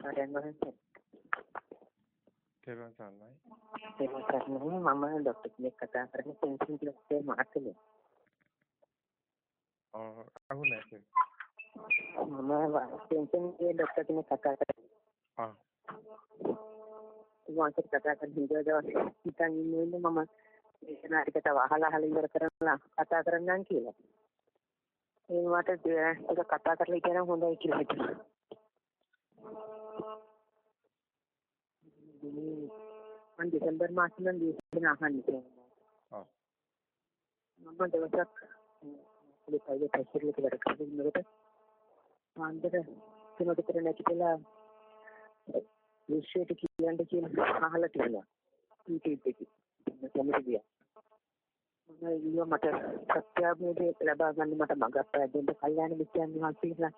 ආරයන් වහන්සේ. තේරුම් ගන්නයි. තේරුම් ගන්න මම ડોක්ටර් කෙනෙක් කතා කරන්නේ පෙන්ෂන් කිලෝස්ටේ මාර්කලේ. ඔව් අහුනේ ඒක. මම පෙන්ෂන් ගේ ડોක්ටර් කෙනෙක් කතා කරන්නේ. ආ. වාන්සර් කතා කරන හින්දා දවස් හිතන් ඉන්නේ මම දේශනා ටික තව අහලා අහලා ඉවර කරලා කතා කරන්නම් කියලා. ඒ වට ඒක කතා කරලා කියන හොඳයි කියලා හිතුණා. මම දෙසැම්බර් මාසෙ නම් දේශනා අහන්නේ. ඔව්. මම දවසක් හොස්පිටල් එකකට වැඩ කරනකොට පාන්දර තුනට පෙර නැගිටලා විශ්වයට කියන්න කියලා අහලා තියෙනවා. YouTube එකේ. කැමති ගියා. මම ඊළඟ මට සත්‍යාවේදී ලබා ගන්න මට මඟක් පැදෙන්න කල්යාණ මිත්‍යන් වහන්සේලා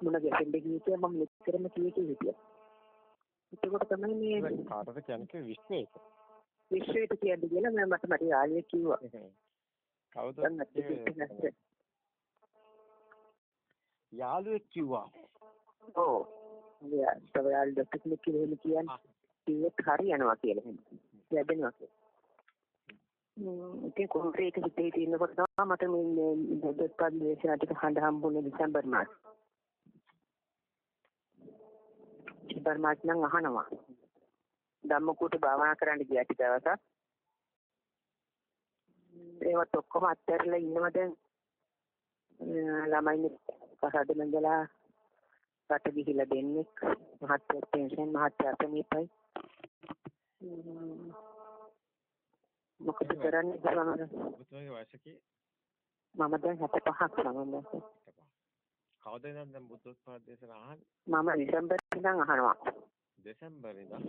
මුණ ගැහෙන්න ගියේ මම මෙච්චරම කියේ හිටියා. එතකොට තමයි මේ කාටද කියන්නේ විශ්වයක. විශ්වයට කියන්න කියලා මම මට මට යාළුවෙක් කිව්වා. කවුද යාළුවෙක් කිව්වා. ඔව්. යා සවයාල් ඩොක්ටර් කෙනෙක් කියලා කියන්නේ කිව්වොත් හරි යනවා කියලා. ලැබෙනවා කියලා. ඒක කොහොමද ඒක හිතේ තියෙනකොට තමයි මට මේ දෙත්පත් දේශනා ටික හඳ හම්බුනේ දෙසැම්බර් මාස. මාස නම් අහනවා. ධම්මකූට භාවනා කරන්න ගියා ටික දවසක්. ඒවත් ඔක්කොම අත්හැරලා ඉන්නවා දැන් ළමයි කසාද මංගලා රට ගිහිලා දෙන්නෙක් මහත්ය පෙන්ෂන් මහත්ය අසනීපයි මොකද කරන්නේ ඔබතුමාගේ වයස කී? මම දැන් 65ක් සමන්දස කවද ඉඳන් දැන් බුද්ධෝත්පාද දේශනා අහන්නේ? මම දෙසැම්බර් ඉඳන් අහනවා දෙසැම්බර් ඉඳන්.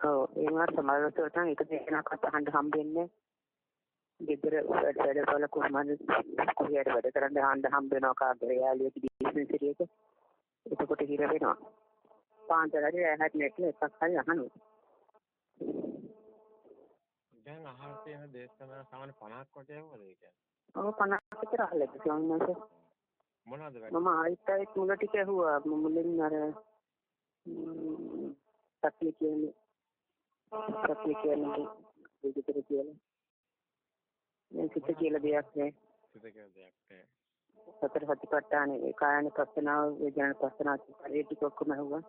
ඔව් ඒ වුණාට සමහර වෙලාවට නම් එක දෙකනක්වත් අහන්න හම්බෙන්නේ ගෙදර වැඩ වැඩවල කොහමද කොහේට වැඩ කරන්න අහන්න හම්බ වෙනවා කාගේ යාළුවෙක් ඩිස්පෙන්සරි එක එතකොට හිර වෙනවා පාන්දර හරි ඇහැට නැති එකක් හරි අහනවා දැන් අහලා තියෙන දේශනා සාමාන්‍ය 50ක් වගේ වුණාද ඒ කියන්නේ? ඔව් 50ක් විතර අහලා තියෙනවා මොනවද වැඩි? මම ආයෙත් ආයෙත් මුල ටික ඇහුවා. මුලින් අර සත්‍ය කියන්නේ සත්‍ය කියන්නේ විදිහට කියලා. මේ සිත කියලා දෙයක් නෑ. සිත කියලා දෙයක් නැහැ. සතර සතිපට්ඨාන ඒ කායන පස්සනාව වේදනා පස්සනාව ඒ ටික ඔක්කොම ඇහුවා.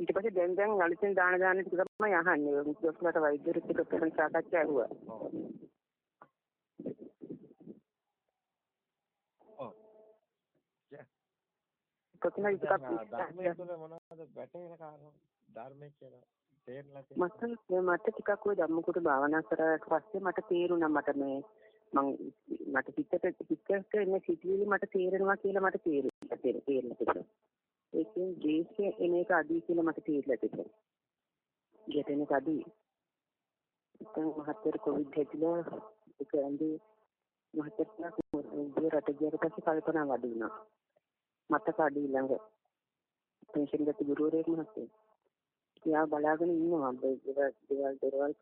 ඊට පස්සේ දැන් දැන් අලුතෙන් දාන දාන ටික තමයි අහන්නේ. මුස්ලිම්ලාට වෛද්‍යවරුත් එක්ක කරන සාකච්ඡා ඇහුවා ඔව්. ඔව්. කොතනද ටිකක් ධර්මයේ තුල මොනවද වැටෙන කාරණා? ධර්මයේ කියලා තේරලා තියෙනවා. මට මට ටිකක් ওই ධම්මකුට භාවනා කරාට පස්සේ මට තේරුණා මට මේ මං මට පිටට පිටට එන්නේ සිටිවිලි මට තේරෙනවා කියලා මට තේරෙලා තේරෙලා තිබුණා. ඒකෙන් ජීස්කේ එන එක අඩුයි කියලා මට තේරෙලා තිබුණා. ගැටෙන එක අඩුයි. ඉතින් මහත්තයා කොවිඩ් හැදිලා ඒක ඇඳේ මහත්තයා රට ගියට පස්සේ කල්පනා වැඩි වුණා. මතක අඩුයි ළඟ. පෙන්ෂන් ගත්ත ගුරුවරයෙක් මහත්තයා. එයා බලාගෙන ඉන්නවා දේවල් දේවල් දරවල්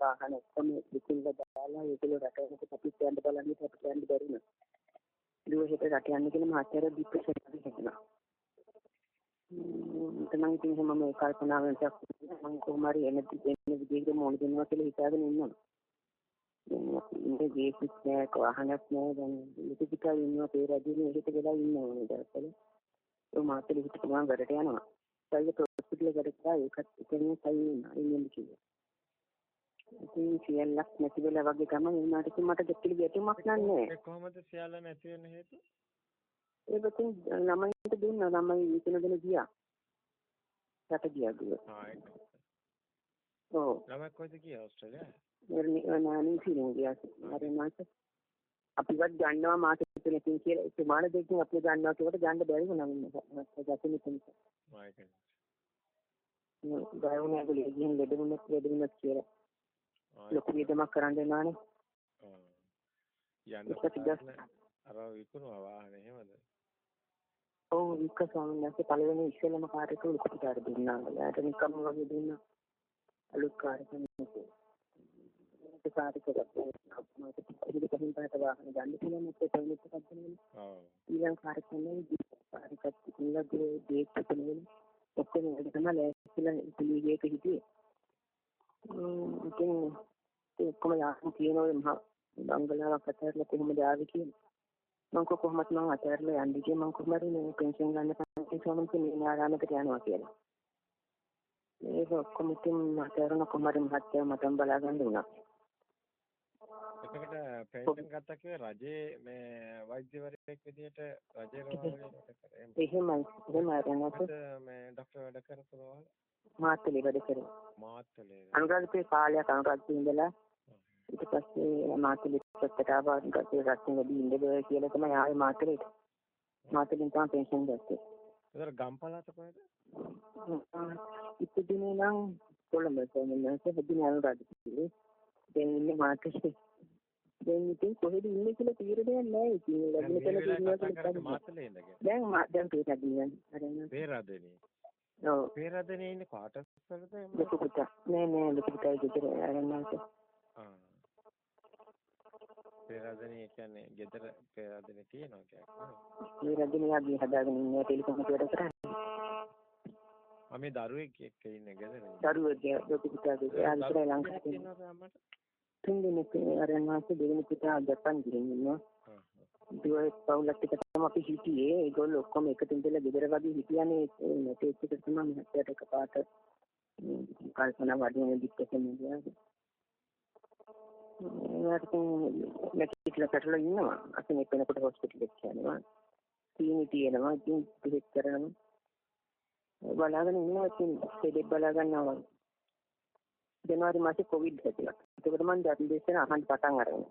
වාහන ඔක්කොම විකුල්ල දාලා ඒගොල්ලෝ රට යනකොට අපි යන්න බලන්නේ අපිට යන්න බැරි නේ. ඊළඟ හෙට රට යන්න කියන මහත්තයාට ડિප්‍රෙෂන් එකක් හිතුණා. මම ඉතින් එහෙම මේ කල්පනාවෙන් මම කොහොම හරි එන දෙන්න විදිහට මොන දෙනවා කියලා හිතාගෙන ඉන්නවා. ඉන්නේ ජීවිත නෑ වාහනයක් නෑ දැන් ඉති පිටා ඉන්නවා පේරදිනේ එහෙට වෙලා ඉන්නවා නේද අසල. ඒ මාතලි හිට ගමන් වැඩට යනවා. ප්‍රයිවට් හොස්පිටල් එකට ගියා ඒකත් එකනේ සයි වෙනවා ඉන්නේ කිව්වා. ඉතින් සියල්ලක් නැති වෙලා වගේ තමයි වුණාට ඉතින් මට දෙකලි ගැටුමක් නෑ. ඒ කොහොමද සියල්ල නැති වෙන හේතුව? ඒක ඉතින් ළමයින්ට දුන්නා ළමයි විකුණගෙන ගියා. රට ගියා ගියා. ආ ඒක. ඔව්. ළමයි කොහෙද ගියේ ඕස්ට්‍රේලියාව? නානි සිරින් ගියා. හරි මාස. අපිවත් ගන්නවා මාස තුනකින් කියලා ඒ මාන දෙකකින් අපි ගන්නවා කියවට ගන්න බැරි වුණා මම ගැටුනේ තුනක. ආ ඒක. ගායුනේ ගලේ ගිහින් ලෙඩුණත් ලෙඩුණත් කියලා. ලොකු විදමක් කරන්න දෙනවානේ. යන්න අර විකුණුවා වාහනේ එහෙමද? ඔව් වික්ක ස්වාමීන් වහන්සේ පළවෙනි ඉස්සෙල්ලම කාර් එක උල්පිට කාර් දුන්නා. එයාට නිකම්ම වගේ දුන්නා. අලුත් කාර් එකක් නෙමෙයි. ඒක කාර් එකක් අප්මත පිටිවිද කහින් පාට වාහන ගන්න කියලා මට ටොයිලට් එකක් දෙන්නේ. ඔව්. ඊළඟ කාර් එක නෙමෙයි කාර් එකක් ඉන්නගේ ගේට් එක නෙමෙයි. ඔක්කොම වැඩ තමයි ලෑස්තිලා පිළිගේක හිටියේ. ම්ම් ඉතින් ඒ ඔක්කොම යාන් කියන ඔය මහා බංගලාවක් අතහැරලා කොහොමද ආවේ කියලා. මම කිව්වා කොහොමද මම අතහැරලා යන්නේ කියලා මම කොහොමද මේ පෙන්ෂන් ගන්න කලින් සමන්ත මේ ආරාමකට යනවා කියලා. ඒක ඔක්කොම ඉතින් අතහැරන කොහොමද මහත්තයා මටම බලා ගන්න උනා. පෙන්ෂන් ගත්තා කිව්වේ රජයේ මේ වෛද්‍යවරයෙක් විදිහට රජයේ රෝහලකට කරේ. එහෙමයි එහෙමයි රණත් මේ ડોක්ටර් වැඩ කරපුවා මාතලේ වැඩ කරේ. මාතලේ. අනුරාධපුරේ කාලයක් අනුරාධපුරේ ඉඳලා ඊට පස්සේ මාතලේ පැත්තට ආවා ඊට රටින් වැඩි ඉන්න බෑ කියලා තමයි ආවේ මාතලේට. මාතලෙන් තමයි පෙන්ෂන් ගත්තේ. ඒතර ගම්පලත කොහෙද? ඉපදුනේ නම් කොළඹ සෝමනස හැදින අනුරාධපුරේ. දැන් ඉන්නේ මාතලේ. දැන් ඉතින් කොහෙද ඉන්නේ කියලා තීරණයක් නැහැ ඉතින් ලැබෙන තැන ඉඳගෙන. දැන් දැන් පේරදිනේ අරගෙන. පේරදෙනේ. ඔව් පේරදෙනේ ඉන්නේ කාටස් වලද? ලොකු පුතා නෑ නෑ ලොකු පුතා ගෙදර අරගෙනාට ආ. පේරදෙනේ කියන්නේ ගෙදර පේරදෙනේ තියෙනවා කියන්නේ. පේරදිනේ යගේ හදාගෙන ඉන්නේ ටෙලිකොම් එක වැඩ කරන්නේ. ආ මේ දරුවෙක් එක්ක ඉන්නේ ගෙදර. දරුවෙක්ගේ ලොකු පුතාගේ එයා විතරයි ලංකාවේ? තුන් දෙනෙක් අරගෙනාට දෙවෙනි පුතා ජපාන් ගිහින් ඉන්නවා. දුවේ පවුලක් එක තමයි අපි හිටියේ. ඒගොල්ලෝ ඔක්කොම එකතු වෙලා ගෙදර වගේ හිටියානේ ඒ නැටේ එකට තමයි මහත්තයාට එකපාරට කල්පනා වඩින ඩිප්‍රෙෂන් එක. ඒකට නැතිලා පැටලලා ඉන්නවා. අපි මේ වෙනකොට හොස්පිටල් එකට යනවා. සීනි තියෙනවා. ඉතින් පිළිත් කරනවා. බලාගෙන ඉන්නවා ඉතින් දෙඩේ බලා ගන්නවා. ජනවාරි මාසේ කොවිඩ් හැදිලා. ඒකට මම ධර්ම දේශන අහන්න පටන් අරගෙන.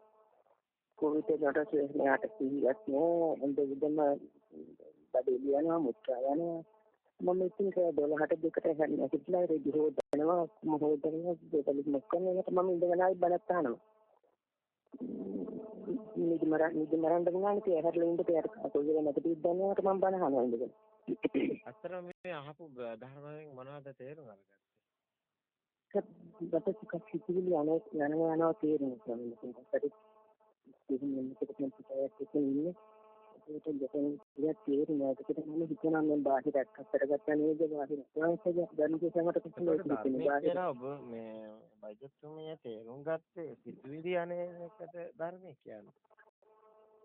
කොවිඩ් එකට මෙයාට සිහියක් නෑ. එඳ විදම බඩේ ලියනවා මුත්‍රා යනවා. මම ඉතින් කය 12ට දෙකට හැරිලා හිටලා රෙදි හොදනවා මොහොතේ දෙකලි මොකක්ද මම ඉඳගෙන ආයි බණත් අහනවා. නිදි මර නිදි මරන්න ගියානේ ඒ හැරලා ඉඳ පෙර කොල්ලේ නැති ඉඳනකොට මම බණ අහනවා ඉඳගෙන. අතර මේ අහපු ධර්මයෙන් මොනවද තේරුම් අරගත්තේ? බට ටිකක් සිතිවිලි අනේ යනවා යනවා තේරෙනවා කියන්නේ. ඉතින් මේකට මම පිටායක් ඉන්නේ. ඒකට දෙකෙන් ඉතින් තේරෙනවා. ඒකට මම හිතනවා මම බාහිරක් කරගත්තා නේද බාහිර. ඒකයි දැන් කිසිමකට කිසිම ධර්මයේ කියලා ඔබ මේ වෛද්‍යතුමිය තේරුම් ගත්තේ සිතුවිලි අනේකට ධර්මයේ කියන්නේ.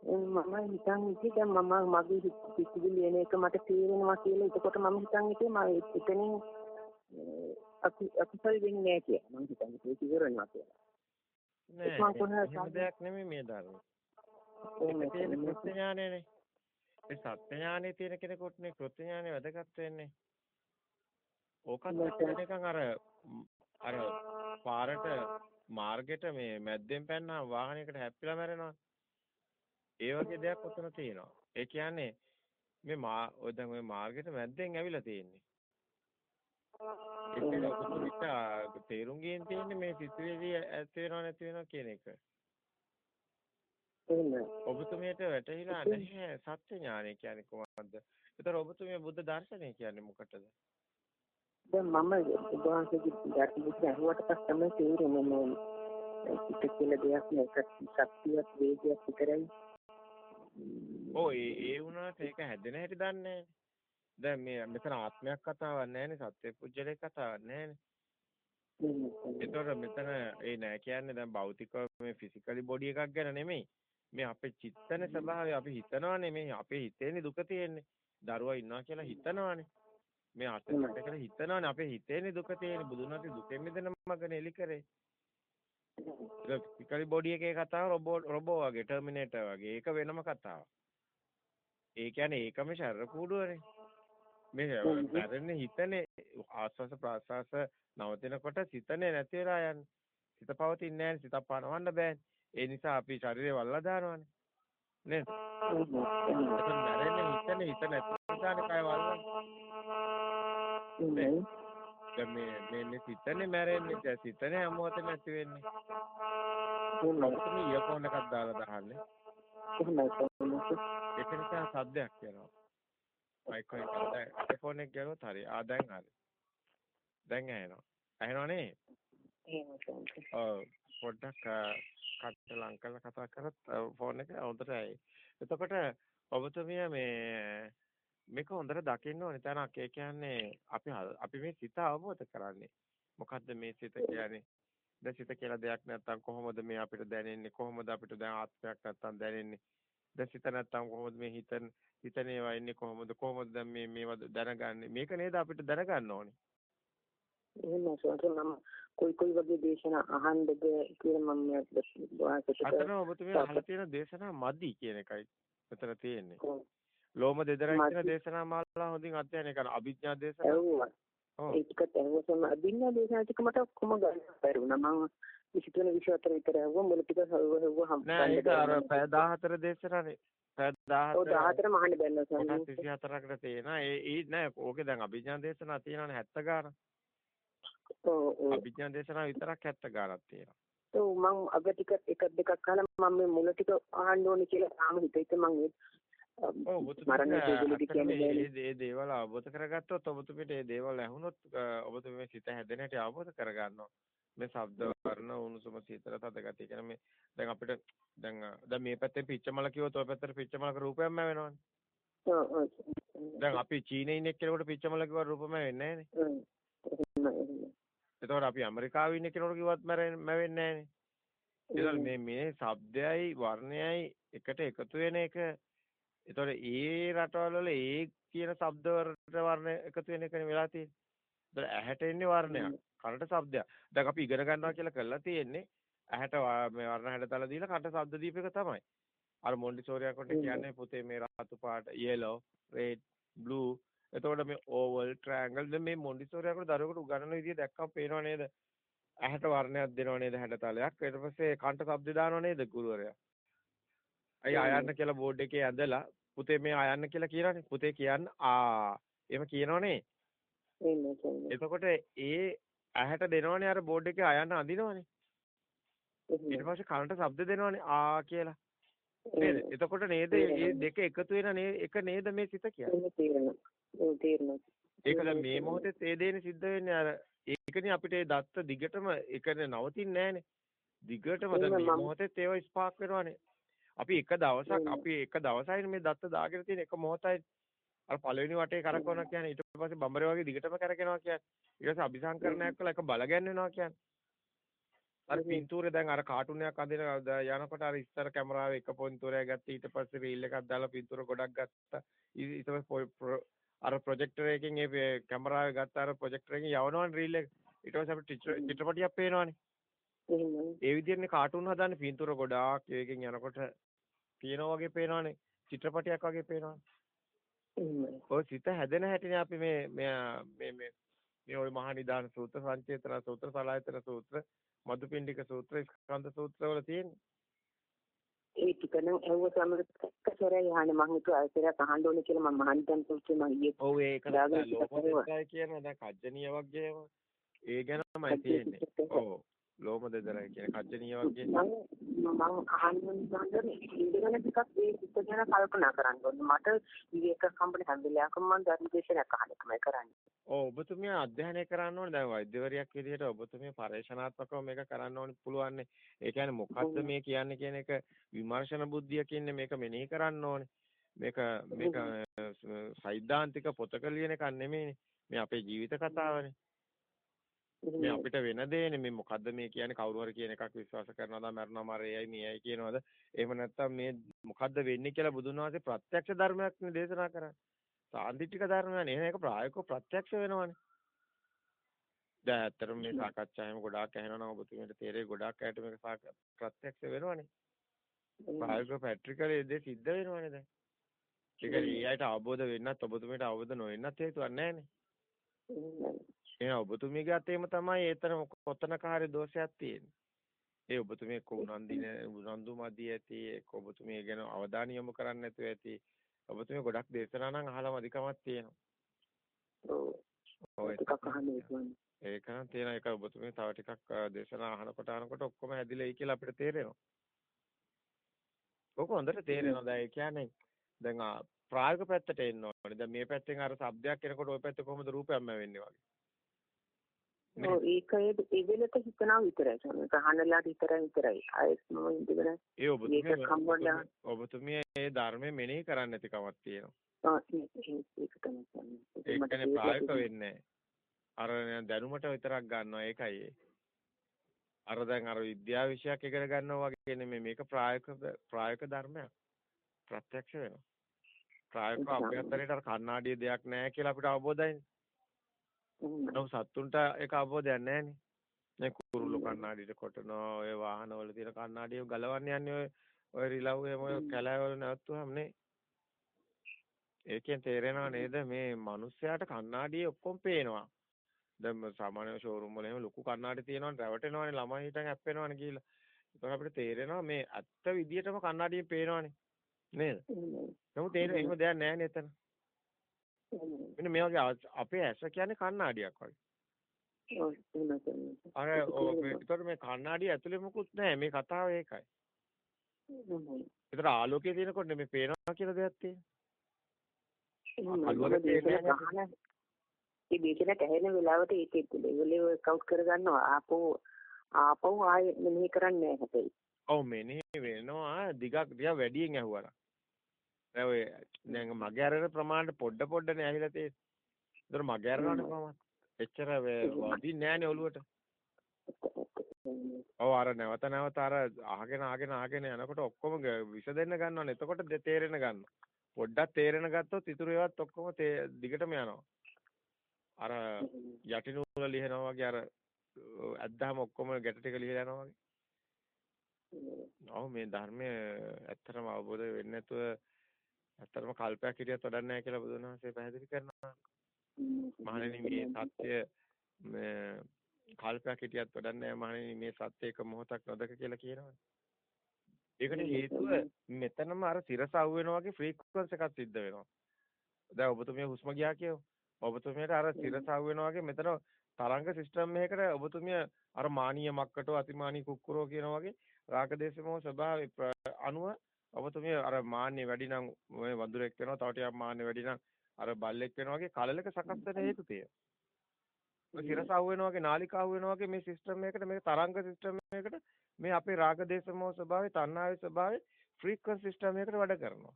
මම හිතන් ඉතින් දැන් මම මගේ සිතිවිලි එන එක මට තේරෙනවා කියලා එතකොට මම හිතන් ඉතින් මම එතනින් අපි අකුසල් වෙන්නේ නැහැ කියලා මම හිතන්නේ ඒක ඉවරනවා කියලා. නෑ කොහොමද දෙයක් නෙමෙයි මේ. එහෙම ඒක තියෙන. කෘත්‍ය ඥානයනේ. ඒ සත්‍ය ඥානෙ තියෙන කෙනෙකුට නේ කෘත්‍ය ඥානෙ වැදගත් වෙන්නේ. ඕකත් නිකන් අර අර පාරට මාර්ගෙට මේ මැද්දෙන් පැන්නා වාහනයකට හැප්පිලා මැරෙනවා. ඒ වගේ දෙයක් උතන තියෙනවා. ඒ කියන්නේ මේ මා ඔය දැන් ඔය මාර්ගෙට මැද්දෙන් ඇවිල්ලා තියෙන්නේ. ඒක තේරුම් ගේන්න තියෙන්නේ මේ සිතුවිලි ඇත් වෙනව නැති වෙනව කියන එක. ඔබතුමියට වැටහිලා නැහැ සත්‍ය ඥානය කියන්නේ කොහොමද? ඒතර ඔබතුමිය බුද්ධ දර්ශනය කියන්නේ මොකටද? දැන් මම උදාහරණයක් දැක්විත් අහුවට පස්සේ තමයි තේරෙන්නේ මේ පිට කියලා දෙයක් නෑ ඒක ශක්තියක් වේගයක් විතරයි. ඒ ඒ වුණාට ඒක හැදෙන හැටි දන්නේ නැහැ. දැන් මේ මෙතන ආත්මයක් කතාවක් නැහැනේ සත්‍ය පුජ්‍යලේ කතාවක් නැහැනේ. ඒතකොට මෙතන ඒ නෑ කියන්නේ දැන් භෞතිකව මේ ෆිසිකලි බොඩි එකක් ගැන නෙමෙයි. මේ අපේ චිත්තන ස්වභාවය අපි හිතනවානේ මේ අපේ හිතේනේ දුක තියෙන්නේ. දරුවා ඉන්නවා කියලා හිතනවානේ. මේ අතට කියලා හිතනවානේ අපේ හිතේනේ දුක තියෙන්නේ. බුදුන් වහන්සේ දුකෙන් මිදෙන මගනේ එලි කරේ. ෆිසිකලි බොඩි එකේ කතාව රොබෝ රොබෝ වගේ ටර්මිනේටර් වගේ. ඒක වෙනම කතාවක්. ඒ කියන්නේ ඒකම ශරීර කූඩුවනේ. මේ මැරෙන්නේ හිතනේ ආස්වාස ප්‍රාස්වාස නවතිනකොට සිතනේ නැති වෙලා යන්නේ. සිත පවතින්නේ නැහැ සිත පනවන්න බෑනේ. ඒ නිසා අපි ශරීරය වල්ලා දානවානේ. නේද? මැරෙන්නේ හිතනේ හිත නැති නිසානේ කය. දැන් මේ මේ මේ සිතනේ මැරෙන්නේ. සිතනේ හැම මොහොතේ නැති වෙන්නේ. ඔබතුම ඉයර්ෆෝන් එකක් දාලා දහන්නේ. ඒක නිසා සද්දයක් කියනවා. මයික් එක iPhone එක ගියොත් හරි. ආ දැන් හරි. දැන් ඇහෙනවා. ඇහෙනව නේ? ඔව් පොඩ්ඩක් කට ලං කරලා කතා කරත් ෆෝන් එක හොඳට ඇයි. එතකොට ඔබතුමිය මේ මේක හොඳට දකින්න ඕනේ තැනක්. ඒ කියන්නේ අපි අපි මේ සිත අවබෝධ කරන්නේ. මොකද්ද මේ සිත කියන්නේ? දැන් සිත කියලා දෙයක් නැත්තම් කොහොමද මේ අපිට දැනෙන්නේ? කොහොමද අපිට දැන් ආත්මයක් නැත්තම් දැනෙන්නේ? දැන් සිත නැත්තම් කොහොමද මේ හිතන හිතන ඒවා ඉන්නේ කොහොමද? කොහොමද දැන් මේ මේවා දැනගන්නේ? මේක නේද අපිට දැනගන්න ඕනේ. එහෙම සෝතන මම කොයි කොයි වගේ දේශනා අහන්නද කියලා මම වාසයට අතන ඔබතුමිය අහලා තියෙන දේශනා මදි කියන එකයි මෙතන තියෙන්නේ. ලෝම දෙදරයි කියන දේශනා මාලා හොඳින් අධ්‍යයනය කරන අභිඥා දේශනා. ඔව්. ඒකත් ඇහුවසම අභිඥා දේශනා ටික මට කොහොම ගන්න බැරුණා. මම 23 24 විතර ඇහුවා මුල ටික හවුව හම් නෑ ඒක අර පැය 14 දේශනානේ. පැය 14 ඔව් 14 මහන්න බැලුවා සම්මත. 24කට තියෙනවා. ඒ ඒ නෑ ඕකේ දැන් අභිඥා දේශනා තියෙනවානේ 70 ගාන. ඔව් ඔව්. අභිඥා දේශනා විතරක් 70 ගානක් තියෙනවා. ඔව් මම අග ටික එකක් දෙකක් අහලා මම මේ මුල ටික අහන්න ඕනේ කියලා තාම හිතේ මම ඔබතුමීට ඒ දේවල් අවබෝධ කරගත්තොත් ඔබතුමීට ඒ දේවල් ඇහුනොත් ඔබතුමී සිත හැදෙන හැටි අවබෝධ කරගන්නවා. මේ ශබ්ද වර්ණ උණුසුම සීතල තදගතිය කියන මේ දැන් අපිට දැන් දැන් මේ පැත්තේ පිච්චමල කිව්වොත් ඔය පැත්තට පිච්චමලක රූපයක්ම වෙනවනේ. ඔව් ඔව්. දැන් අපි චීනයේ ඉන්න කෙනෙකුට පිච්චමල කිව්ව රූපම වෙන්නේ නැහනේ. එතකොට අපි ඇමරිකාවේ ඉන්න කෙනෙකුට කිව්වත් මැවෙන්නේ නැහනේ. ඒතකොට මේ මේ ශබ්දයයි වර්ණයයි එකට එකතු වෙන එක එතකොට ඒ රටවල වල ඒ කියන ශබ්ද වර්ණ එකතු වෙන එකනේ වෙලා තියෙන්නේ. ඒතකොට ඇහැට එන්නේ වර්ණයක්, කනට ශබ්දයක්. දැන් අපි ඉගෙන ගන්නවා කියලා කරලා තියෙන්නේ ඇහැට මේ වර්ණ හැඩතල දීලා කනට ශබ්ද දීප එක තමයි. අර මොන්ඩිසෝරියා කොට කියන්නේ පුතේ මේ රතු පාට, yellow, red, blue. එතකොට මේ oval, triangle දැන් මේ මොන්ඩිසෝරියා කොට දරුවෙකුට උගන්වන විදිය දැක්කම පේනව නේද? ඇහැට වර්ණයක් දෙනව නේද හැඩතලයක්. ඊට පස්සේ කනට ශබ්ද දානව නේද ගුරුවරයා? අය අයන්න කියලා බෝඩ් එකේ ඇඳලා පුතේ මේ අයන්න කියලා කියනනේ. පුතේ කියන්න ආ එහෙම කියනවනේ. එතකොට ඒ ඇහැට දෙනවනේ අර බෝඩ් එකේ අයන්න අඳිනවනේ. ඊට පස්සේ කනට ශබ්ද දෙනවනේ ආ කියලා. නේද? එතකොට නේද මේ දෙක එකතු වෙන එක නේද මේ සිත කියන්නේ. ඒක දැන් මේ මොහොතේ ඒ දේනේ සිද්ධ වෙන්නේ අර ඒකනේ අපිට ඒ දත්ත දිගටම ඒකනේ නවතින්නේ නැහනේ. දිගටම දැන් මේ මොහොතේ ඒව ස්පාක් වෙනවනේ. අපි එක දවසක් අපි එක දවසයි මේ දත්ත දාගෙන තියෙන එක මොහොතයි අර පළවෙනි වටේ කරකවනවා කියන්නේ ඊට පස්සේ බම්බරේ වගේ දිගටම කරකිනවා කියන්නේ. ඊට පස්සේ අபிසංකරණයක් කළා එක බල ගැන්වෙනවා කියන්නේ. අර පින්තූරේ දැන් අර කාටුන් එකක් අඳින යනකොට අර ඉස්සර කැමරාවේ එක පින්තූරයක් ගත්තා ඊට පස්සේ රීල් එකක් දාලා පින්තූර ගොඩක් ගත්තා. ඊට පස්සේ අර ප්‍රොජෙක්ටර් එකකින් ඒ කැමරාවේ ගත්ත අර ප්‍රොජෙක්ටර් එකකින් යවනවනේ රීල් එක. ඊට පස්සේ අපිට චිත්‍රපටියක් පේනවනේ. ඒ විදිහනේ කාටුන් හදන්නේ. පින්තූර ගොඩාක් ඒකෙන් යනකොට තියෙනවා වගේ පේනවනේ. චිත්‍රපටයක් වගේ පේනවනේ ඔය සිත හැදෙන හැටිනේ අපි මේ මේ මේ මේ ওই මහා නිදාන සූත්‍ර සංචේතන සූත්‍ර සලායතන සූත්‍ර මදුපිණ්ඩික සූත්‍ර ස්කන්ධ සූත්‍ර වල තියෙන්නේ. ඒ ටික නම් ඇහුව සමග යහනේ මම හිතුවා ආයතනයක් අහන්න ඕනේ කියලා මම මහන් දැන් සූත්‍රය මම ඊයේ ඔව් ඒක ලෝකෝත්තර කියන දැන් කජ්ජනීය වගේම ඒ ගැනමයි තියෙන්නේ. ඔව් ලෝම දෙදරයි කියන කජ්ජනීය වගේ. මම අහන්න ඉඳන් ඉඳගෙන ටිකක් ඒ සිත් ගැන කල්පනා කරන්න ඕනේ. මට විවේක කම්පන හැම වෙලාවකම මම ධර්මදේශනයක් අහන්න එකමයි කරන්නේ. ඔව් ඔබතුමිය අධ්‍යයනය කරන්න ඕනේ. දැන් වෛද්‍යවරියක් විදිහට ඔබතුමිය පරේක්ෂණාත්මකව මේක කරන්න ඕනේ පුළුවන් ඒ කියන්නේ මොකද්ද මේ කියන්නේ කියන එක විමර්ශන බුද්ධිය කියන්නේ මේක මෙනෙහි කරන්න ඕනේ. මේක මේක සෛද්ධාන්තික පොතක ලියන එකක් නෙමෙයිනේ. මේ අපේ ජීවිත කතාවනේ මේ අපිට වෙන දේනේ මේ මොකද්ද මේ කියන්නේ? කවුරු හරි කියන එකක් විශ්වාස කරනවද මරනවා මරේයයි මේයි කියනවද? එහෙම නැත්නම් මේ මොකද්ද වෙන්නේ කියලා බුදුන් වහන්සේ ප්‍රත්‍යක්ෂ ධර්මයක් නේ දේශනා කරන්නේ. සාන්දිටික ධර්මයනේ එහෙනම් ඒක ප්‍රායෝගිකව ප්‍රත්‍යක්ෂ වෙනවනේ. දැන් ඇත්තටම මේ සාකච්ඡාවෙම ගොඩාක් ඇහෙනවා ඔබතුමීට තේරෙයි ගොඩාක් ඇයට මේක ප්‍රත්‍යක්ෂ වෙනවනේ. ප්‍රායෝගිකව පැට්‍රිකල් ඒ දේ සිද්ධ වෙනවනේ දැන්. ඒක ඒ අයට අවබෝධ වෙන්නත් ඔබතුමීට අවබෝධ නොවෙන්නත් හේතුවක් නැහැනේ එහෙනම් ඔබතුමීගේ අතේම තමයි එතන කොතනක හරි දෝෂයක් තියෙන්නේ. ඒ ඔබතුමී එක්ක උනන්දින උනන්දු මදි ඇති එක්ක ඔබතුමී ගැන අවධානය යොමු කරන්නේ නැතුව ඇති. ඔබතුමී ගොඩක් දේශනා නම් අහලම අධිකමක් තියෙනවා. ඔව්. ටිකක් අහන්න ඒක නම් තියෙන එක ඔබතුමී තව ටිකක් දේශනා අහනකොට අහනකොට ඔක්කොම හැදිලෙයි කියලා අපිට තේරෙනවා. ඔක හොඳට තේරෙනවා. දැන් ඒ කියන්නේ දැන් ප්‍රායෝගික පැත්තට එන්න ඕනේ. දැන් මේ පැත්තෙන් අර શબ્දයක් එනකොට ওই පැත්තේ කොහොමද රූපයක්ම වෙන්නේ වගේ. ඒක ඒ වෙලට හිතනවා විතරයි ඒක අහන්නලාට විතරයි විතරයි ආයෙත් මම ඉඳගෙන ඒ ඔබතුමිය ඔබතුමිය ඒ ධර්මයේ මෙනෙහි කරන්න නැති කමක් තියෙනවා ඒක තමයි ප්‍රායෝගික වෙන්නේ අර දැනුමට විතරක් ගන්නවා ඒකයි. අර දැන් අර විද්‍යා විෂයක් ඉගෙන ගන්නවා වගේ නෙමෙයි මේක ප්‍රායෝගික ප්‍රායෝගික ධර්මයක්. ප්‍රත්‍යක්ෂ වෙනවා. ප්‍රායෝගික අභ්‍යන්තරයට අර කණ්ණාඩියේ දෙයක් නැහැ කියලා අපිට අවබෝධයිනේ. නමුත් සත්තුන්ට ඒක අවබෝධයක් නැහැනේ. මේ කුරුල්ලෝ කණ්ණාඩියට කොටනවා ඔය වාහනවල තියෙන කණ්ණාඩිය ගලවන්න යන්නේ ඔය ඔය රිලව් එහෙම ඔය කැලෑවල නැවතුනම නේ. ඒකෙන් තේරෙනව නේද මේ මිනිස්සයාට කණ්ණාඩියේ ඔක්කොම පේනවා. දැන් සාමාන්‍ය ෂෝරූම් වල එහෙම ලොකු කණ්ණාඩි තියෙනවනේ රැවටෙනවනේ ළමයි හිටන් හැප්පෙනවනේ කියලා. ඒක අපිට තේරෙනවා මේ ඇත්ත විදියටම කණ්ණාඩියෙන් පේනවනේ. නේද? නමුත් ඒක එහෙම දෙයක් නැහැ නේ එතන. මෙන්න මේ වගේ අපේ ඇස කියන්නේ කණ්ණාඩියක් වගේ. අර ඒතකොට මේ කණ්ණාඩිය ඇතුලේ මොකුත් නැහැ. මේ කතාව ඒකයි. ඒතර ආලෝකයේ තියෙනකොට මේ පේනවා කියලා දෙයක් තියෙනවා. අලුවක තේරෙන්නේ ඒ බීජලට ඇහෙන වෙලාවට ඒක ඒගොල්ලෝ කවුට් කරගන්නවා ආපෝ ආපෝ ආයෙ මෙනෙහි කරන්නේ නැහැ හැබැයි. ඔව් මෙනෙහි වෙනවා දිගක් දිහා වැඩියෙන් ඇහුවා. දැන් ඔය දැන් මගේ අරන ප්‍රමාණයට පොඩ පොඩනේ ඇහිලා තියෙන්නේ. ඒතර මගේ අරනනේ කොහමද? එච්චර වදින්නේ නැහනේ ඔලුවට. ඔව් අර නැවත නැවත අර අහගෙන අහගෙන අහගෙන යනකොට ඔක්කොම විස දෙන්න ගන්නවනේ. එතකොට තේරෙන ගන්නවා. පොඩ්ඩක් තේරෙන ගත්තොත් ඉතුරු ඒවාත් ඔක්කොම දිගටම යනවා. අර යටිනූල ලිහනවා වගේ අර ඇද්දාම ඔක්කොම ගැට ටික ලිහලා යනවා වගේ. ඔව් මේ ධර්මය ඇත්තටම අවබෝධ වෙන්නේ නැතුව ඇත්තටම කල්පයක් හිටියත් වැඩක් නැහැ කියලා බුදුන් වහන්සේ පැහැදිලි කරනවා. මහණෙනි මේ සත්‍ය මේ කල්පයක් හිටියත් වැඩක් නැහැ මහණෙනි මේ සත්‍ය එක මොහොතක් නොදක කියලා කියනවා. ඒකට හේතුව මෙතනම අර සිරස අහු වෙනවා වගේ ෆ්‍රීකවන්ස් එකක් සිද්ධ වෙනවා. දැන් ඔබතුමිය හුස්ම ගියා කියෝ. ඔබතුමියට අර සිරස අහු වෙනවා වගේ මෙතන තරංග සිස්ටම් එකකට ඔබතුමිය අර මානීය මක්කටෝ අතිමානී කුක්කුරෝ කියනවා වගේ රාගදේශමෝ ස්වභාවය අනුව ඔබතුමිය අර මාන්නේ වැඩි නම් මේ වඳුරෙක් වෙනවා තව ටිකක් මාන්නේ වැඩි නම් අර බල්ලෙක් වෙනවා වගේ කලලක සකස් වෙන හේතු තියෙනවා. ඔය සිරස අහු වෙනවා වගේ නාලිකාව අහු වෙනවා වගේ මේ සිස්ටම් එකකට මේ තරංග සිස්ටම් එකකට මේ අපේ රාගදේශමෝ ස්වභාවය තණ්හාවේ ස්වභාවය ෆ්‍රීකවන්ස් සිස්ටම් එකකට වැඩ කරනවා.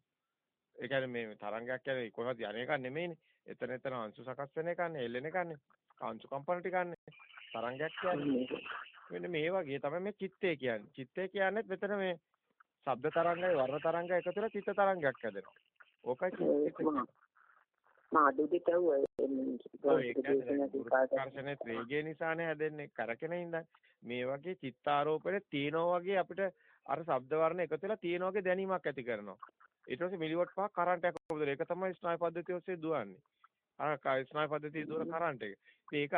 ඒ කියන්නේ මේ තරංගයක් කියන්නේ කොහොමද යන එකක් නෙමෙයිනේ. එතන එතන අංශු සකස් වෙන එකන්නේ, එල්ලෙන එකන්නේ. අංශු කම්පන ටිකන්නේ. තරංගයක් කියන්නේ. මෙන්න මේ වගේ තමයි මේ චිත්තය කියන්නේ. චිත්තය කියන්නේ මෙතන මේ ශබ්ද තරංගයි වර්ණ තරංගයි එකතු වෙලා චිත්ත තරංගයක් හැදෙනවා. ඕකයි ආකර්ෂණයේ වේගය නිසානේ හැදෙන්නේ. කරකෙන ඉඳන් මේ වගේ චිත්තාරෝපණය තියෙනවා වගේ අපිට අර ශබ්ද වර්ණ එකතු වෙලා තියෙනවා වගේ දැනීමක් ඇති කරනවා. ඊට පස්සේ මිලිවොට් පහක් කරන්ට් එකක් උපදින ඒක තමයි ස්නායු පද්ධතිය ඔස්සේ දුවන්නේ. අර ස්නායු පද්ධතිය දුවන කරන්ට් එක. ඒක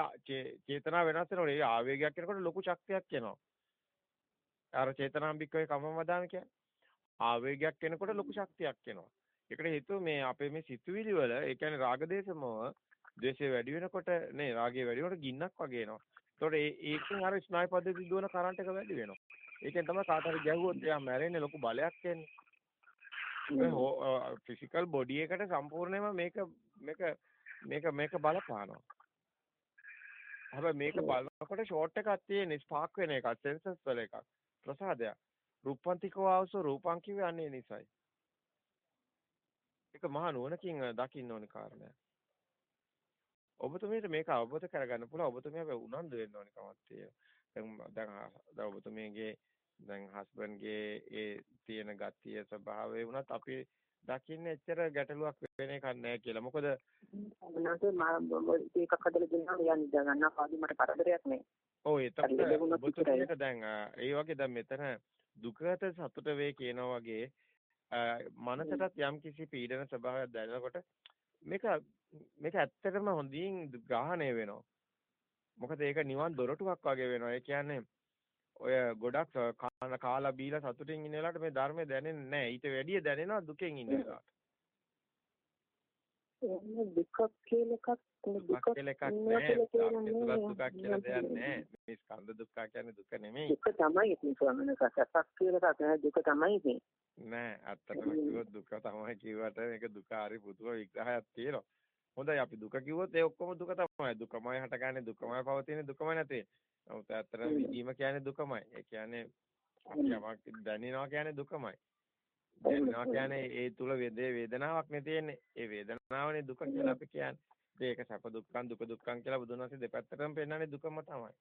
චේතනා වෙනස් වෙනකොට ඒ ආවේගයක් කෙනකොට ලොකු ශක්තියක් එනවා. අර චේතනාම්බිකවේ කමමදාන කියන්නේ ආවේගයක් කෙනකොට ලොකු ශක්තියක් එනවා ඒකට හේතුව මේ අපේ මේ සිතුවිලි වල ඒ කියන්නේ රාගදේශමව ද්වේෂය වැඩි වෙනකොට නේ රාගය වැඩි වෙනකොට ගින්නක් වගේ එනවා. ඒතකොට ඒ ඒකෙන් අර ස්නායු පද්ධති දුවන කරන්ට් එක වැඩි වෙනවා. ඒකෙන් තමයි කාට හරි ගැහුවොත් එයා මැරෙන්නේ ලොකු බලයක් එන්නේ. ෆිසිකල් බොඩි එකට සම්පූර්ණයෙන්ම මේක මේක මේක මේක බලපානවා. හැබැයි මේක බලනකොට ෂෝට් එකක් තියෙන ස්පාක් වෙන එකක් සෙන්සර්ස් වල එකක් ප්‍රසාදයක්. රූපන්තිකව આવසෝ රූපං කිව්වේ අන්නේ නිසයි. ඒක මහා නුවණකින් දකින්න ඕනේ කාරණයක්. ඔබතුමීට මේක අවබෝධ කරගන්න පුළුවන් ඔබතුමිය උනන්දු වෙන්න ඕනේ කමක් තියෙනවා. දැන් දැන් ඔබතුමියගේ දැන් හස්බන්ඩ්ගේ ඒ තියෙන ගතිය ස්වභාවය වුණත් අපි දකින්නේ එච්චර ගැටලුවක් වෙන එකක් නැහැ කියලා. මොකද මොනවාද මම ඒකක් හදලා දෙනවා යන්න ගන්න පාදි මට කරදරයක් නෑ. ඔව් එතකොට ඔබතුමියට දැන් ඒ වගේ දැන් මෙතන දුකත සතුට වේ කියනවා වගේ මනසටත් යම් කිසි පීඩන ස්වභාවයක් දැනෙනකොට මේක මේක ඇත්තටම හොඳින් ග්‍රහණය වෙනවා. මොකද ඒක නිවන් දොරටුවක් වගේ වෙනවා. ඒ කියන්නේ ඔය ගොඩක් කාලා බීලා සතුටින් ඉන්න වෙලාවට මේ ධර්මය දැනෙන්නේ නැහැ. ඊට වැඩිය දැනෙනවා දුකෙන් ඉන්න වෙලාවට. දුක කියලා එකක් දුක කියලා එකක් නෑ. දුක කියලා දෙයක් නෑ. මේ ස්කන්ධ දුක්ඛ කියන්නේ දුක නෙමෙයි. දුක තමයි ඉතින් ස්වාමීන් වහන්සේ සත්‍යක් කියලා එකක් නෑ. දුක තමයි ඉතින්. නෑ අත්තටම කිව්වොත් දුක තමයි කිව්වට මේක දුක හරි පුදුම විග්‍රහයක් තියෙනවා. හොඳයි අපි දුක කිව්වොත් ඒ ඔක්කොම දුක තමයි. දුකමයි හටගන්නේ දුකමයි පවතින්නේ දුකමයි නැති. නමුත් ඇත්තටම විදීම කියන්නේ දුකමයි. ඒ කියන්නේ යමක් දැනෙනවා කියන්නේ දුකමයි. දැනෙනවා කියන්නේ ඒ තුල වේදේ වේදනාවක් නේ තියෙන්නේ. ඒ වේදනාවනේ දුක කියලා අපි කියන්නේ. ඒක සැප දුක්ඛං දුක දුක්ඛං කියලා බුදුන් වහන්සේ දෙපැත්තටම පෙන්නන්නේ දුකම තමයි.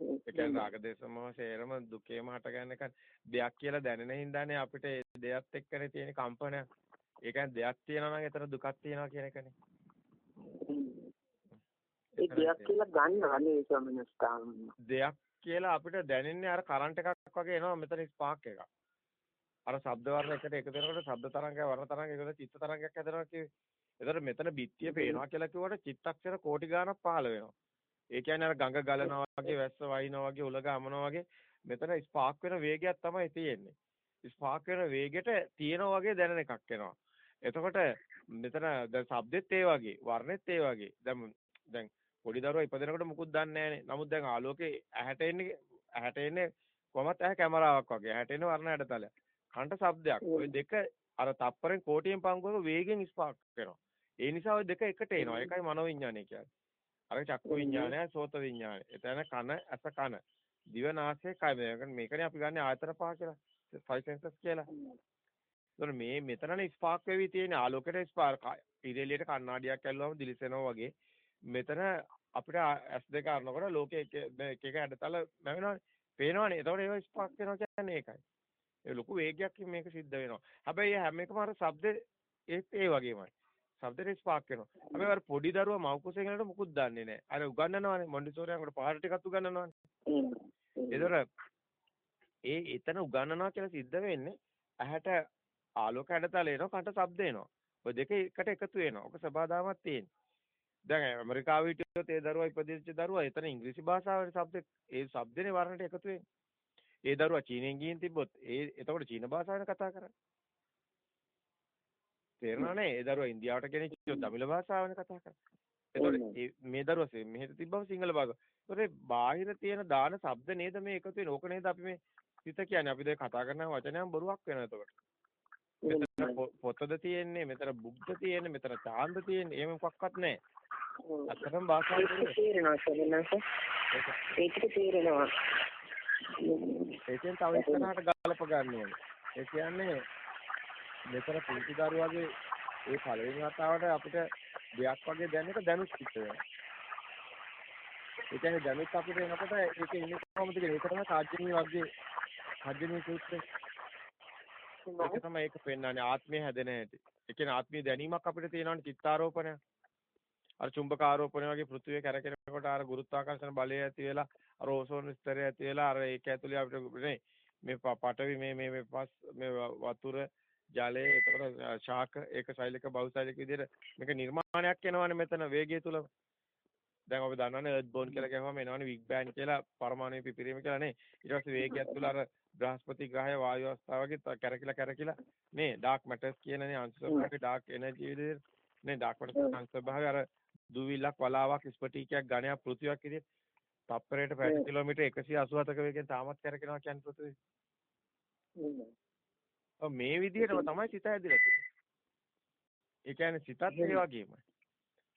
ඒ කියන්නේ රාග දේශ මොහ සේරම දුකේම හටගන්න එක දෙයක් කියලා දැනෙන හින්දානේ අපිට ඒ දෙයත් එක්කනේ තියෙන කම්පනය. ඒ කියන්නේ දෙයක් තියෙනවා නම් එතන දුකක් තියෙනවා කියන එකනේ. ඒ දෙයක් කියලා ගන්නවා නේ ස්වාමිනස්තාම. දෙයක් කියලා අපිට දැනෙන්නේ අර කරන්ට් එකක් වගේ එනවා මෙතන ස්පාක් එකක්. අර ශබ්ද වර්ණ එකට එකතු වෙනකොට ශබ්ද තරංගය වර්ණ තරංගය එකතු චිත්ත තරංගයක් හැදෙනවා කියේ. ඒතර මෙතන බිත්තිය පේනවා කියලා කිව්වට චිත්තක්ෂර කෝටි ගාණක් පහළ වෙනවා. ඒ කියන්නේ අර ගඟ ගලනවා වගේ වැස්ස වහිනවා වගේ උලග අමනවා වගේ මෙතන ස්පාක් වෙන වේගයක් තමයි තියෙන්නේ. ස්පාක් වෙන වේගෙට තියෙනවා වගේ දැනෙන එකක් එනවා. එතකොට මෙතන දැන් ශබ්දෙත් ඒ වගේ වර්ණෙත් ඒ වගේ. දැන් දැන් පොඩි දරුවා ඉපදෙනකොට මුකුත් දන්නේ නැහනේ. නමුත් දැන් ආලෝකේ ඇහැට එන්නේ ඇහැට එන්නේ කොහොමත් ඇහැ කැමරාවක් වගේ. ඇහැට එන්නේ වර්ණ හැඩතලයක්. කණ්ඩ ශබ්දයක්. ඔය දෙක අර තප්පරෙන් කෝටියෙන් පංගුවක වේගෙන් ස්පාක් වෙනවා. ඒ නිසා ඔය දෙක එකට එනවා. ඒකයි මනෝවිඤ්ඤාණය කියන්නේ. අර චක්කු විඤ්ඤාණය, සෝත විඤ්ඤාණය. එතන කන, ඇස කන, දිව නාසය කය. මේකනේ අපි ගන්න ආයතන පහ කියලා. ෆයිව් සෙන්සස් කියලා. ඒතර මේ මෙතනනේ ස්පාක් වෙවි තියෙන ආලෝකයට ස්පාර්ක් ඉරෙලියට කණ්ණාඩියක් ඇල්ලුවම දිලිසෙනවා වගේ. මෙතන අපිට S2 අරනකොට ලෝකයේ එක එක ඇඩතල මැවෙනවානේ. පේනවනේ. ඒතකොට ඒක ස්පාක් වෙනවා කියන්නේ ඒකයි. ලොකු වේගයක් මේක සිද්ධ වෙනවා හැබැයි හැම එකම අර ශබ්ද ඒත් ඒ වගේමයි ශබ්දෙට ස්පාක් වෙනවා හැබැයි අර පොඩි දරුවා මව් කුසෙන් යනකොට මොකුත් දන්නේ නැහැ අර උගන්වනවානේ මොන්ඩිසෝරියන්කට පාඩ ටිකක් උගන්වනවානේ ඒතර ඒ එතන උගන්වනවා කියලා සිද්ධ වෙන්නේ ඇහැට ආලෝක හැඩතල එනවා කට ශබ්ද එනවා. ඔය දෙක එකට එකතු වෙනවා. ඔක සබාදාමක් තියෙන. දැන් ඇමරිකාවේ හිටියොත් ඒ දරුවා ඉපදිච්ච දරුවා එතන ඉංග්‍රීසි භාෂාවේ ශබ්ද ඒ ශබ්දනේ වර්ණයට එකතු වෙන්නේ. ඒ දරුවා චීනෙන් ගිහින් තිබ්බොත් ඒ එතකොට චීන භාෂාවෙන් කතා කරන්නේ. තේරෙනවනේ ඒ දරුවා ඉන්දියාවට ගෙනිච්චොත් තමිල භාෂාවෙන් කතා කරන්නේ. එතකොට මේ දරුවා මෙහෙට තිබ්බම සිංහල භාෂාව. ඒතකොට බාහිර තියෙන දාන ශබ්ද නේද මේ එකතු වෙන්නේ. ඕක නේද අපි මේ සිත කියන්නේ අපි දැන් කතා කරන වචනයන් බොරුවක් වෙනවා එතකොට. මෙතන පොතද තියෙන්නේ මෙතන බුක්ද තියෙන්නේ මෙතන ඡාන්ද තියෙන්නේ එහෙම මොකක්වත් නැහැ. අතරම භාෂාව තේරෙනවා සෙන්නස. ඒකට තේරෙනවා. ඒකෙන් තව ඉස්සරහට ගලප ගන්න ඕනේ. ඒ කියන්නේ මෙතන පුංචි දරුවාගේ ඒ පළවෙනි වතාවට අපිට දෙයක් වගේ දැනෙක දැනුත් පිට වෙනවා. ඒ කියන්නේ දැනුත් අපිට එනකොට ඒකේ ඉන්නේ කොහොමද කියලා ඒක තමයි කාජ්ජනී වගේ කාජ්ජනී සූත්‍රය. ඒක තමයි ඒක පෙන්වන්නේ ආත්මය හැදෙන හැටි. ඒ කියන්නේ ආත්මීය දැනීමක් අපිට තියෙනවනේ චිත්තාරෝපණය. අර චුම්බක ආරෝපණය වගේ පෘථිවිය කැරකෙනකොට අර ගුරුත්වාකර්ෂණ බලය ඇති වෙලා අර ඕසෝන ස්තරය ඇති වෙලා අර ඒක ඇතුලේ අපිට නේ මේ පටවි මේ මේ මේ පස් මේ වතුර ජලය එතකොට ශාක ඒක ශෛලික බහුශෛලික විදිහට මේක නිර්මාණයක් වෙනවනේ මෙතන වේගය තුල දැන් අපි දන්නවනේ එර්ත් බෝන් කියලා කියවම එනවනේ විග් බෑන් කියලා පරමාණු පිපිරීම කියලා නේ. ඊට පස්සේ වේගයක් තුල අර බ්‍රහස්පති ග්‍රහය වායු අවස්ථාව වගේ කැරකිලා කැරකිලා නේ ඩාර්ක් මැටර්ස් කියනනේ අංශ ස්වභාවයේ ඩාර්ක් එනර්ජි විදිහට නේ ඩාර්ක් මැටර්ස් අංශ ස්වභාවය අර දුවිලක් වලාවක් ස්පටිකයක් ඝනයක් පෘථිවියක් විදිහට තප්පරයට පැය කිලෝමීටර් 187ක වේගෙන් තාමත් කැරකෙනවා කියන්නේ පෘථිවිය. ඔව් මේ විදිහටම තමයි සිත හැදිලා තියෙන්නේ. ඒ කියන්නේ සිතත් ඒ වගේමයි.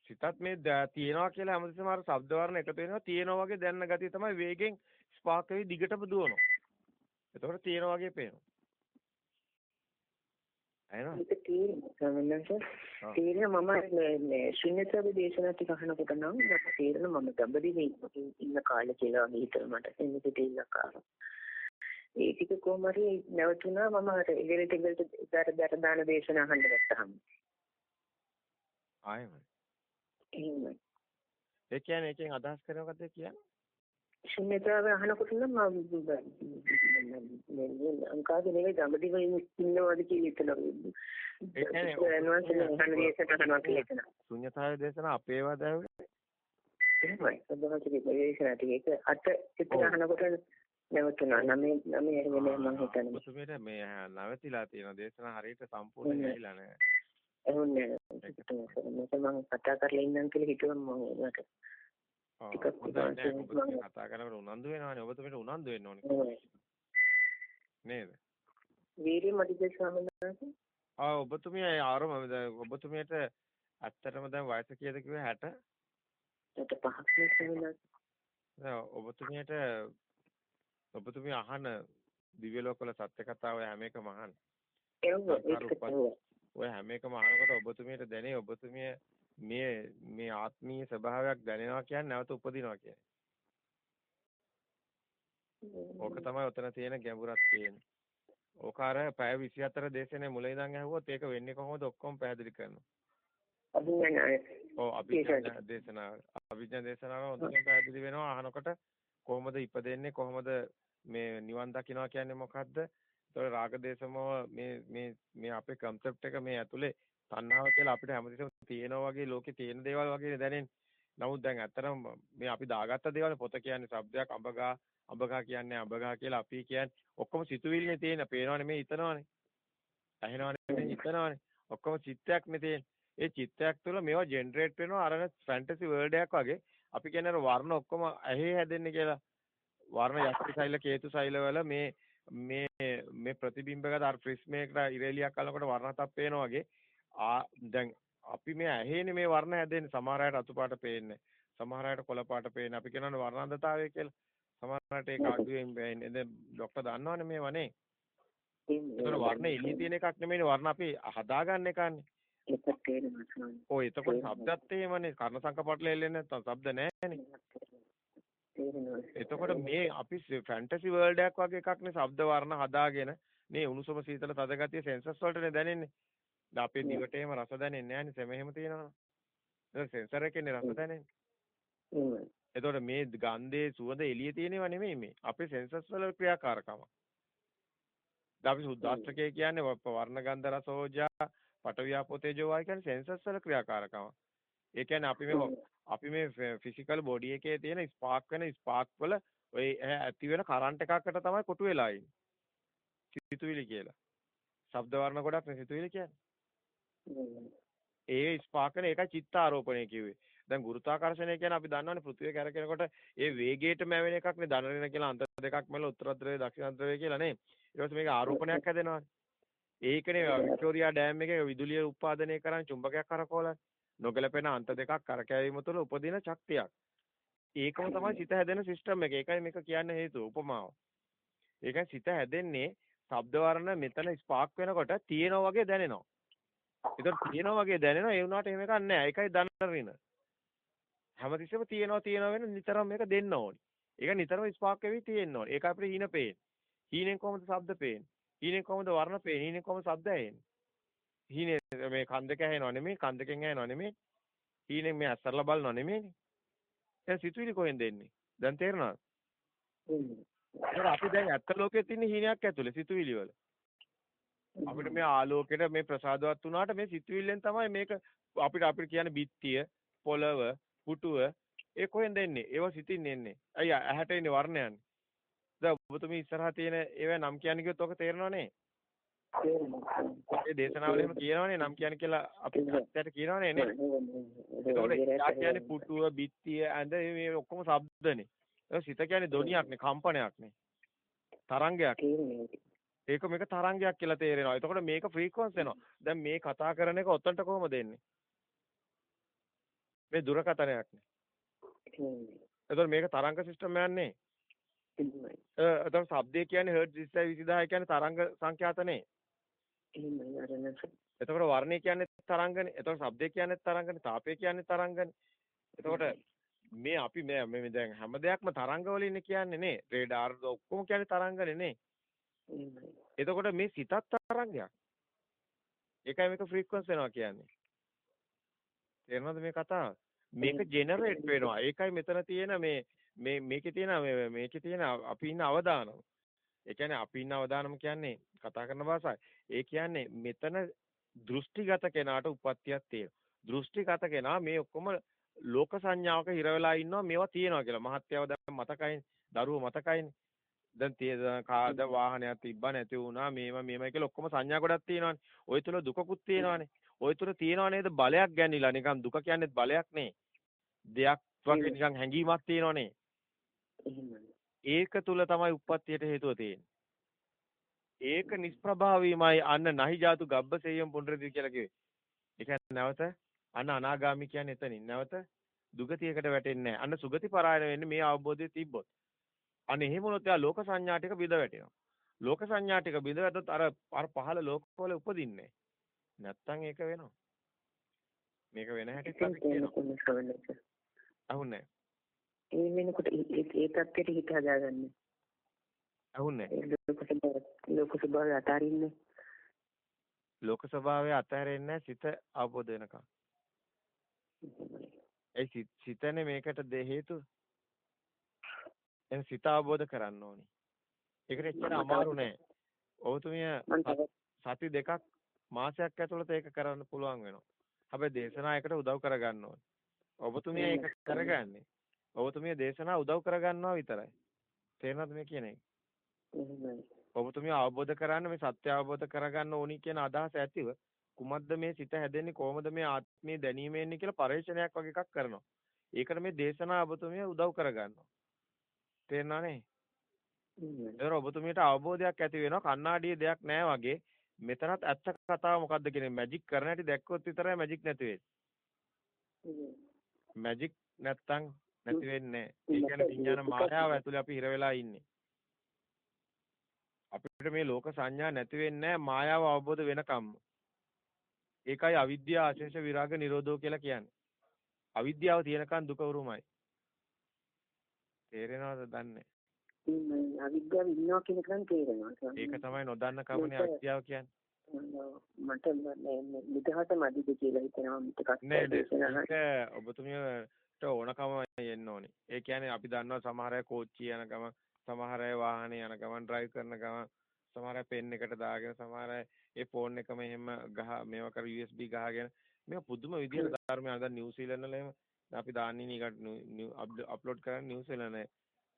සිතත් මේ තියනවා කියලා හැමතිස්සෙම අර ශබ්ද වර්ණ එකතු වෙනවා තියෙනවා වගේ දැනන ගතිය තමයි වේගෙන් ස්පාක් වෙවි දිගටම දුවනවා. එතකොට තියෙනවා වගේ පේනවා. අයනවා. ඒක තේරෙනවා තේරෙන මම මේ ශුන්‍යතාවේ දේශනා ටික අහනකොට නම් මට තේරෙන මම දඹදිවේ ඉන්න කාලේ කියලා හිතන මට එන්නේ පිටින් කාරණා. ඒ ටික කොහොම හරි නැවතුණා මම අර ඉගෙනට ඉගෙනට දර දර දාන දේශනා අහන්න ගත්තාම. ආයෙම. එහෙමයි. ඒ කියන්නේ එකෙන් අදහස් කරන මොකද කියන්නේ? ශුන්‍යතාව අහනකොට නම් මම අංකාගේ නෙවෙයි දඹදිව ඉන්නවද කියලා හිතනවා. ශුන්‍යතාවයේ දේශනා අපේවා දැවුවේ. එහෙමයි. සබ්බහතිගේ දේශනා ටික අට විතර අහනකොට නැවතුණා. නමේ නමේ වෙන්නේ මම හිතන්නේ. ඔසුමේට මේ නැවතිලා තියෙන දේශනා හරියට සම්පූර්ණ වෙයිලා නෑ. එහුන්නේ. මේක මම කතා කරලා ඉන්නම් කියලා හිතුවම මම ටිකක් කතා කරනකොට උනන්දු වෙනවානේ. ඔබතුමීට උනන්දු වෙන්න ඕනේ. නේද? වීර්ය මදිද ස්වාමීන් වහන්සේ? ආ ඔබතුමිය ආරම ඔබතුමියට ඇත්තටම දැන් වයස කීයද කිව්වේ? 60 65ක් නේ ස්වාමීන් ඔබතුමියට ඔබතුමිය අහන දිව්‍ය ලෝකවල සත්‍ය කතාව හැම එකම තමයි. ඔය හැම එකම අහනකොට ඔබතුමියට දැනේ ඔබතුමිය මේ මේ ආත්මීය ස්වභාවයක් දැනෙනවා කියන්නේ නැවත උපදිනවා කියන්නේ. ඕක තමයි උතන තියෙන ගැඹුරක් තියෙන්නේ. ඕක අර පැය 24 දේශනේ මුල ඉඳන් ඇහුවොත් ඒක වෙන්නේ කොහොමද ඔක්කොම පැහැදිලි කරනවා. අභිඥාය. ඔව් අභිඥා දේශනාව. අභිඥා දේශනාව හොඳට පැහැදිලි වෙනවා අහනකොට කොහොමද ඉපදෙන්නේ කොහොමද මේ නිවන් දකින්නවා කියන්නේ මොකද්ද? ඒතකොට රාග දේශමෝ මේ මේ මේ අපේ concept එක මේ ඇතුලේ තණ්හාව කියලා අපිට හැමතිස්සෙම තියෙනවා වගේ ලෝකේ තියෙන දේවල් වගේ දැනෙන්නේ. නමුත් දැන් ඇත්තටම මේ අපි දාගත්ත දේවල් පොත කියන්නේ શબ્දයක් අඹගා අඹගා කියන්නේ අඹගා කියලා අපි කියන්නේ ඔක්කොම සිතුවිලිනේ තියෙන. පේනව නෙමෙයි හිතනවනේ. ඇහෙනව නෙමෙයි හිතනවනේ. ඔක්කොම චිත්තයක් නේ තියෙන්නේ. ඒ චිත්තයක් තුළ මේවා ජෙනරේට් වෙනවා අර ෆැන්ටසි වර්ල්ඩ් එකක් වගේ. අපි කියන්නේ අර වර්ණ ඔක්කොම ඇහි හැදෙන්නේ කියලා. වර්ණ යක්ති සෛල කේතු සෛල වල මේ මේ මේ ප්‍රතිබිම්බගත අර ප්‍රිස්මයකට ඉරෙලියක් අල්ලනකොට වර්ණ හතක් පේනවා වගේ ආ දැන් අපි මේ ඇහෙන්නේ මේ වර්ණ හැදෙන්නේ සමහර අයට අතු පාට පේන්නේ. සමහර අයට කොළ පාට පේන්නේ. අපි කියනවානේ වර්ණන්දතාවය කියලා. සමහර අයට ඒක අඩුවෙන් පේන්නේ දැන් ડોක්ටර් දන්නවනේ මේවනේ ඒතර වර්ණ එළිය තියෙන එකක් නෙමෙයිනේ. වර්ණ අපි හදාගන්න එකන්නේ. ඒක තේරෙනවා. ඔය එතකොට ශබ්දත් එහෙමනේ. කර්ණ සංකපටල එල්ලෙන්නේ නැත්නම් ශබ්ද නැහැනේ. එතකොට මේ අපි ෆැන්ටසි වර්ල්ඩ් එකක් වගේ එකක්නේ ශබ්ද වර්ණ හදාගෙන මේ උණුසුම සීතල තද ගතිය සෙන්සර්ස් වලටනේ දැනෙන්නේ. අපේ දිවට එහෙම රස දැනෙන්නේ නැහැනේ සෙම එහෙම තියෙනවා. ඒක සෙන්සර් එකේනේ රස දැනෙන්නේ. එතකොට මේ ගන්ධයේ සුවඳ එළියේ තියෙනව නෙමෙයි මේ. අපේ සෙන්සර්ස් වල ක්‍රියාකාරකම. දැන් අපි සුද්දාස්ත්‍රකේ කියන්නේ වර්ණ ගන්ධ රස ඕජා පටවියාපෝ තේජෝ වායු කියන්නේ සෙන්සර්ස් වල ක්‍රියාකාරකම. ඒ කියන්නේ අපි මේ අපි මේ ෆිසිකල් බොඩි එකේ තියෙන ස්පාර්ක් වෙන ස්පාර්ක් වල ඔය ඇති වෙන කරන්ට් එකකට තමයි කොටු වෙලා ඉන්නේ. සිතුවිලි කියලා. ශබ්ද වර්ණ ගොඩක් නේ සිතුවිලි කියන්නේ. ඒ ස්පාර්ක් වෙන එකයි චිත්තාරෝපණය කිව්වේ. දැන් ගුරුත්වාකර්ෂණය කියන්නේ අපි දන්නවනේ පෘථිවිය කැරකෙනකොට ඒ වේගයටම ඇවෙන එකක් නේ ධනරින කියලා අන්ත දෙකක් මැල උත්තර ද්‍රවය දක්ෂිණ ද්‍රවය කියලා නේ. ඊට පස්සේ මේක ආරෝපණයක් හැදෙනවානේ. ඒකනේ වික්ටෝරියා ඩෑම් එකේ විදුලිය උත්පාදනය කරන චුම්බකයක් කරකවලා නොගැලපෙන අන්ත දෙකක් කරකැවීම තුළ උපදින ශක්තියක්. ඒකම තමයි සිත හැදෙන සිස්ටම් එක. ඒකයි මේක කියන්න හේතුව උපමාව. ඒකයි සිත හැදෙන්නේ ශබ්ද වර්ණ මෙතන ස්පාර්ක් වෙනකොට තියෙනවා වගේ දැනෙනවා. ඒතර තියෙනවා වගේ දැනෙනවා ඒ වුණාට එහෙම එකක් නැහැ. ඒකයි දන්නරින. හැමතිස්සෙම තියෙනවා තියෙනවා වෙන නිතරම මේක දෙන්න ඕනි. ඒක නිතරම ස්පාර්ක් වෙවි තියෙන්න ඕනි. ඒක අපිට හීන පේන්නේ. හීනෙන් කොහොමද ශබ්ද පේන්නේ? හීනෙන් කොහොමද වර්ණ පේන්නේ? හීනෙන් කොහොමද ශබ්ද ඇහෙන්නේ? හීනේ මේ කන් දෙක ඇහෙනව නෙමෙයි කන් දෙකෙන් ඇහෙනව නෙමෙයි හීනෙන් මේ අස්සරලා බලනව නෙමෙයිනේ දැන් සිතුවිලි කොහෙන්ද එන්නේ දැන් තේරෙනවද අපි දැන් ඇත්ත ලෝකෙත් ඉන්නේ හීනයක් ඇතුලේ සිතුවිලි වල අපිට මේ ආලෝකයට මේ ප්‍රසාදවත් වුණාට මේ සිතුවිල්ලෙන් තමයි මේක අපිට අපිට කියන්නේ බිත්තිය පොළව පුටුව ඒ කොහෙන්ද එන්නේ? ඒව සිතින් එන්නේ. අයියා ඇහැට එන්නේ වර්ණයන්නේ දැන් ඔබතුමී ඉස්සරහා තියෙන ඒවා නම් කියන්නේ කිව්වොත් ඔක තේරෙනව නේ ඒ දේශනාවල එහෙම කියනවනේ නම් කියන්නේ කියලා අපි ඇත්තට කියනවනේ නේ. ඒකෝට කියන්නේ පුටුව, බිත්තිය, ඇඳ මේ ඔක්කොම ශබ්දනේ. ඒක සිත කියන්නේ ධ්වනියක්නේ, කම්පනයක්නේ. තරංගයක්. ඒක මේක තරංගයක් කියලා තේරෙනවා. එතකොට මේක ෆ්‍රීකවන්ස් වෙනවා. දැන් මේ කතා කරන එක ඔතනට කොහොමද එන්නේ? මේ දුරකථනයක්නේ. එතකොට මේක තරංග සිස්ටම් යන්නේ. එතකොට ශබ්දය කියන්නේ හර්ට්ස් 20000 කියන්නේ තරංග සංඛ්‍යාතනේ. එතකොට වර්ණය කියන්නේ තරංගනේ. එතකොට ශබ්දය කියන්නේ තරංගනේ. තාපය කියන්නේ තරංගනේ. එතකොට මේ අපි මේ මේ දැන් හැම දෙයක්ම තරංග වලින් කියන්නේ නේ. රේඩාර් ඔක්කොම කියන්නේ තරංගනේ නේ. එතකොට මේ සිතත් තරංගයක්. ඒකයි මේක ෆ්‍රීකවන්ස් වෙනවා කියන්නේ. තේරෙනවද මේ කතාව? මේක ජෙනරේට් වෙනවා. ඒකයි මෙතන තියෙන මේ මේ මේකේ තියෙන මේකේ තියෙන අපි ඉන්න අවදානම. ඒ කියන්නේ අපි ඉන්න අවදානම කියන්නේ කතා කරන භාෂාවයි. ඒ කියන්නේ මෙතන දෘෂ්ටිගත කෙනාට උප්පත්තියක් තියෙනවා. දෘෂ්ටිගත කෙනා මේ ඔක්කොම ලෝක සංඥාවක හිර වෙලා ඉන්නවා මේවා තියෙනවා කියලා. මහත්යව දැන් මතකයි, දරුවෝ මතකයිනේ. දැන් තියෙන කාද වාහනයක් තිබ්බා නැති වුණා මේවා මේවා කියලා ඔක්කොම සංඥා ගොඩක් තියෙනවානේ. ওই තුල දුකකුත් තියෙනවානේ. ওই තුල තියෙනව නේද බලයක් ගැනිලා නිකන් දුක කියන්නේ බලයක් නේ. දෙයක් වගේ නිකන් හැඟීමක් තියෙනවනේ. ඒක තුල තමයි උප්පත්තියට හේතුව තියෙන්නේ. ඒක නිෂ්ප්‍රභාවීමයි අන්න නහි ජාතු ගබ්බසෙයම් පුනරදී කියලා කිව්වේ. ඒ කියන්නේ නැවත අන්න අනාගාමි කියන්නේ එතනින්. නැවත දුගතියකට වැටෙන්නේ නැහැ. අන්න සුගති පරායන වෙන්නේ මේ අවබෝධය තිබ්බොත්. අන්න එහෙම වුණොත් එයා ලෝක සංඥා ටික බිඳ වැටෙනවා. ලෝක සංඥා ටික බිඳවද්දත් අර අර පහළ ලෝකවල උපදින්නේ නැත්තම් ඒක වෙනවා මේක වෙන අපි කියනවා අහුන්නේ ඒ වෙනකොට ඒ තත්ත්වයට හිත හදාගන්න. අහුන්නේ ලෝක ස්වභාවය අතාරින්නේ. ලෝක ස්වභාවය අතහැරෙන්නේ සිත අවබෝධ වෙනකම්. ඒ සිතනේ මේකට හේතු. එන් සිත අවබෝධ කරන්න ඕනි. ඒකට එච්චර අමාරු නෑ. ඔබතුමිය සති දෙකක් මාසයක් ඇතුළත ඒක කරන්න පුළුවන් වෙනවා. හැබැයි දේශනා එකට උදව් කරගන්න ඕනේ. ඔබතුමිය ඒක කරගන්නේ. ඔබතුමිය දේශනා උදව් කරගන්නවා විතරයි. තේරෙනවද මේ කියන එක? ඔබතුමිය අවබෝධ කරගන්න මේ සත්‍ය අවබෝධ කරගන්න ඕනි කියන අදහස ඇතිව කුමද්ද මේ සිත හැදෙන්නේ කොහොමද මේ ආත්මීය දැනීම එන්නේ කියලා පරීක්ෂණයක් වගේ එකක් කරනවා. ඒකට මේ දේශනා ඔබතුමිය උදව් කරගන්නවා. තේරෙනවනේ? ඒතර ඔබතුමියට අවබෝධයක් ඇති වෙනවා කණ්ණාඩියේ දෙයක් නැහැ වගේ මෙතනත් ඇත්ත කතාව මොකද්ද කියන්නේ මැජික් කරන හැටි දැක්කොත් විතරයි මැජික් නැති වෙන්නේ. මැජික් නැත්තම් නැති වෙන්නේ නැහැ. ඒ කියන්නේ විඥාන මායාව ඇතුලේ අපි හිර වෙලා ඉන්නේ. අපිට මේ ලෝක සංඥා නැති වෙන්නේ මායාව අවබෝධ වෙනකම්ම. ඒකයි අවිද්‍යාව අශේෂ විරාග නිරෝධෝ කියලා කියන්නේ. අවිද්‍යාව තියෙනකන් දුක උරුමයි. තේරෙනවද දන්නේ? අවිද්‍යාව ඉන්නවා කියන එක නම් තේරෙනවා. ඒක තමයි නොදන්න කමනේ අවිද්‍යාව කියන්නේ. මට නිදහස මදිද කියලා හිතෙනවා ටිකක් නෑ ඔබතුමියට ඕනකම එන්න ඕනේ. ඒ කියන්නේ අපි දන්නවා සමහර අය කෝච්චිය යන ගම සමහර අය වාහනේ යන ගමන් drive කරන ගමන් සමහර අය පෙන් එකට දාගෙන සමහර අය ඒ ෆෝන් එකම එහෙම ගහ මේවා කර USB ගහගෙන මේ පුදුම විදිහට ධර්මය අද නිව්සීලන්ත වල එහෙම අපි දාන්නේ නීකට අප්ලෝඩ් කරන්නේ නිව්සීලන්ත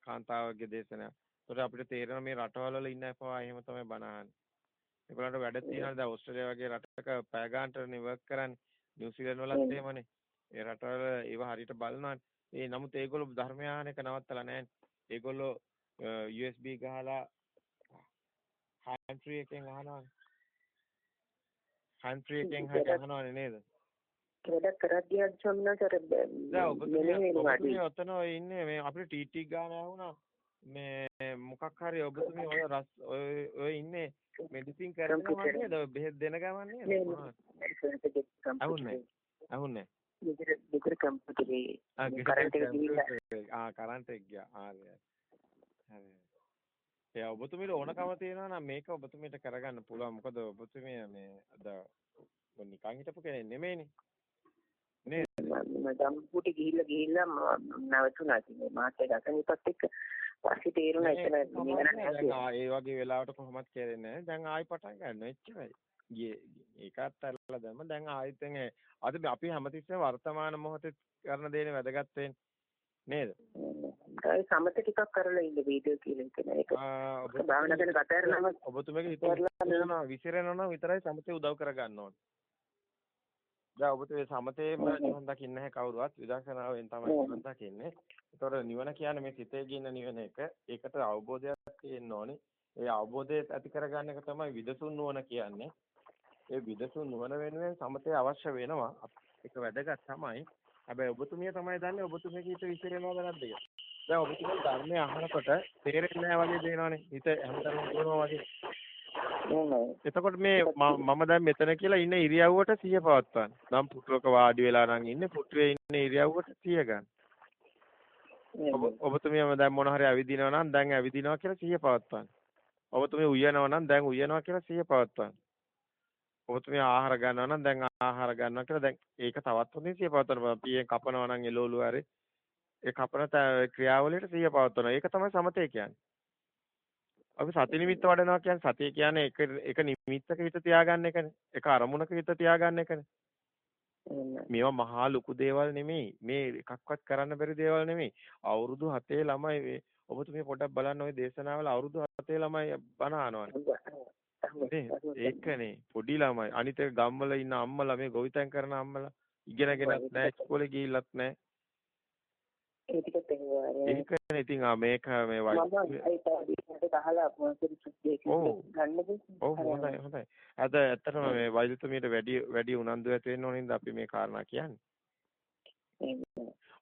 කාන්තාවගේ දේශනය. ඒකට අපිට තේරෙන මේ රටවල වල ඉන්න අපවා එහෙම තමයි බනහන්නේ. ඒගොල්ලන්ට වැඩ තියෙනවා දැන් ඕස්ට්‍රේලියාව වගේ රටක පැය ගානටනේ වර්ක් කරන්නේ. නිව්සීලන්ත වලත් එහෙමනේ. ඒ රටවල ඒව හරියට බලනවානේ. ඒ නමුත් ඒගොල්ලෝ ධර්මය ආන එක නවත්තලා නැහැ. ඒගොල්ලෝ USB ගහලා free එකෙන් අහනවානේ. free එකෙන් හරි අහනවානේ නේද? වැඩක් කරද්දී අද සම්මතර ඔබතුමිය ඔතන ඔය ඉන්නේ මේ අපිට ටීටී ගාන ඇහුණා. මේ මොකක් හරි ඔබතුමිය ඔය රස් ඔය ඔය ඉන්නේ මෙඩිසින් කරනවා නේද? බෙහෙත් දෙන ගමන් නේද? අහුන්නේ. අහුන්නේ. ගෙදර ගෙදර කම්පියුටරේ කරන්ට් එක ගිහිල්ලා ආ කරන්ට් එක ගියා. ආ හරි. ඒ ඔබතුමීට ඕනකම තියෙනවා නම් මේක ඔබතුමීට කරගන්න පුළුවන්. මොකද ඔබතුමිය මේ අද නිකන් හිටපු කෙනෙක් නෙමෙයිනේ. නේද? මම ගම්පුටි ගිහිල්ලා ගිහිල්ලා නැවතුණා ඉතින් මාත් ඒක අසනීපත් එක්ක පස්සේ තේරුණා එතන නිවන නැහැ. ඒ වගේ වෙලාවට කොහොමත් කෙරෙන්නේ. දැන් ආයි පටන් ගන්නවා එච්චරයි. ගියේ ඒකත් අරලා දැම්ම දැන් ආයෙත් අද අපි හැමතිස්සෙම වර්තමාන මොහොතේ කරන දේනේ වැදගත් වෙන්නේ. නේද? ඒ සමත ටිකක් කරලා ඉන්න වීඩියෝ කියලා හිතන එක. ඔබ භාවනා කරන කතරනම ඔබතුමගේ හිත විසිරෙනවා නම් විතරයි සමතේ උදව් කරගන්න ඕනේ. දැන් ඔබතුමේ සමතේම නිවන් දකින්න නැහැ කවුරුවත් විදර්ශනාවෙන් තමයි නිවන් දකින්නේ. ඒතකොට නිවන කියන්නේ මේ සිතේ ගින්න නිවන එක. ඒකට අවබෝධයක් තියෙන්න ඕනේ. ඒ අවබෝධය ඇති කරගන්න එක තමයි විදසුන් නුවණ කියන්නේ. ඒ විදසුන් නුවණ වෙනුවෙන් සමතේ අවශ්‍ය වෙනවා. ඒක වැදගත් තමයි. හැබැයි ඔබතුමිය තමයි දන්නේ ඔබතුමියගේ හිත විසිරෙනවද නැද්ද කියලා. දැන් ඔබතුමිය ධර්මය අහනකොට තේරෙන්නේ නැහැ වගේ දෙනවනේ. හිත හැමතැනම දුවනවා වගේ. එතකොට මේ මම දැන් මෙතන කියලා ඉන්න ඉරියව්වට සිහිය පවත්වන්න. නම් පුටුවක වාඩි වෙලා නම් ඉන්නේ පුටුවේ ඉන්න ඉරියව්වට සිහිය ගන්න. ඔබතුමියම දැන් මොන හරි ඇවිදිනවා නම් දැන් ඇවිදිනවා කියලා සිහිය පවත්වන්න. ඔබතුමිය උයනවා නම් දැන් උයනවා කියලා සිහිය පවත්වන්න. ඔබතුමිය ආහාර ගන්නවා නම් දැන් ආහාර ගන්නවා කියලා දැන් ඒක තවත් හොඳින් සිහිය පවත්වන්න පියෙන් කපනවා නම් එළවලු හරි ඒ කපන ක්‍රියාවලියට සිහිය පවත්වනවා. ඒක තමයි සමතේ කියන්නේ. අපි සති නිමිත්ත වඩනවා කියන්නේ සතිය කියන්නේ එක එක නිමිත්තක හිත තියාගන්න එකනේ. එක අරමුණක හිත තියාගන්න එකනේ. මේවා මහා ලොකු දේවල් නෙමෙයි. මේ එකක්වත් කරන්න බැරි දේවල් නෙමෙයි. අවුරුදු 7 ළමයි ඔබතුමිය පොඩ්ඩක් බලන්න ওই දේශනාවල අවුරුදු 7 ළමයි බණ අහනවනේ. ඒකනේ පොඩි ළමයි අනිත් එක ගම්වල ඉන්න අම්මලා මේ ගොවිතැන් කරන අම්මලා ඉගෙනගෙනත් නැහැ ඉස්කෝලේ ගිහිල්ලත් නැහැ ඒකනේ ඉතින් ආ මේක මේ වයි ඔව්. හොඳයි හොඳයි. අද ඇත්තටම මේ වෛද්‍යතුමියට වැඩි වැඩි උනන්දු ඇති වෙන්න ඕනින්ද අපි මේ කාරණා කියන්නේ?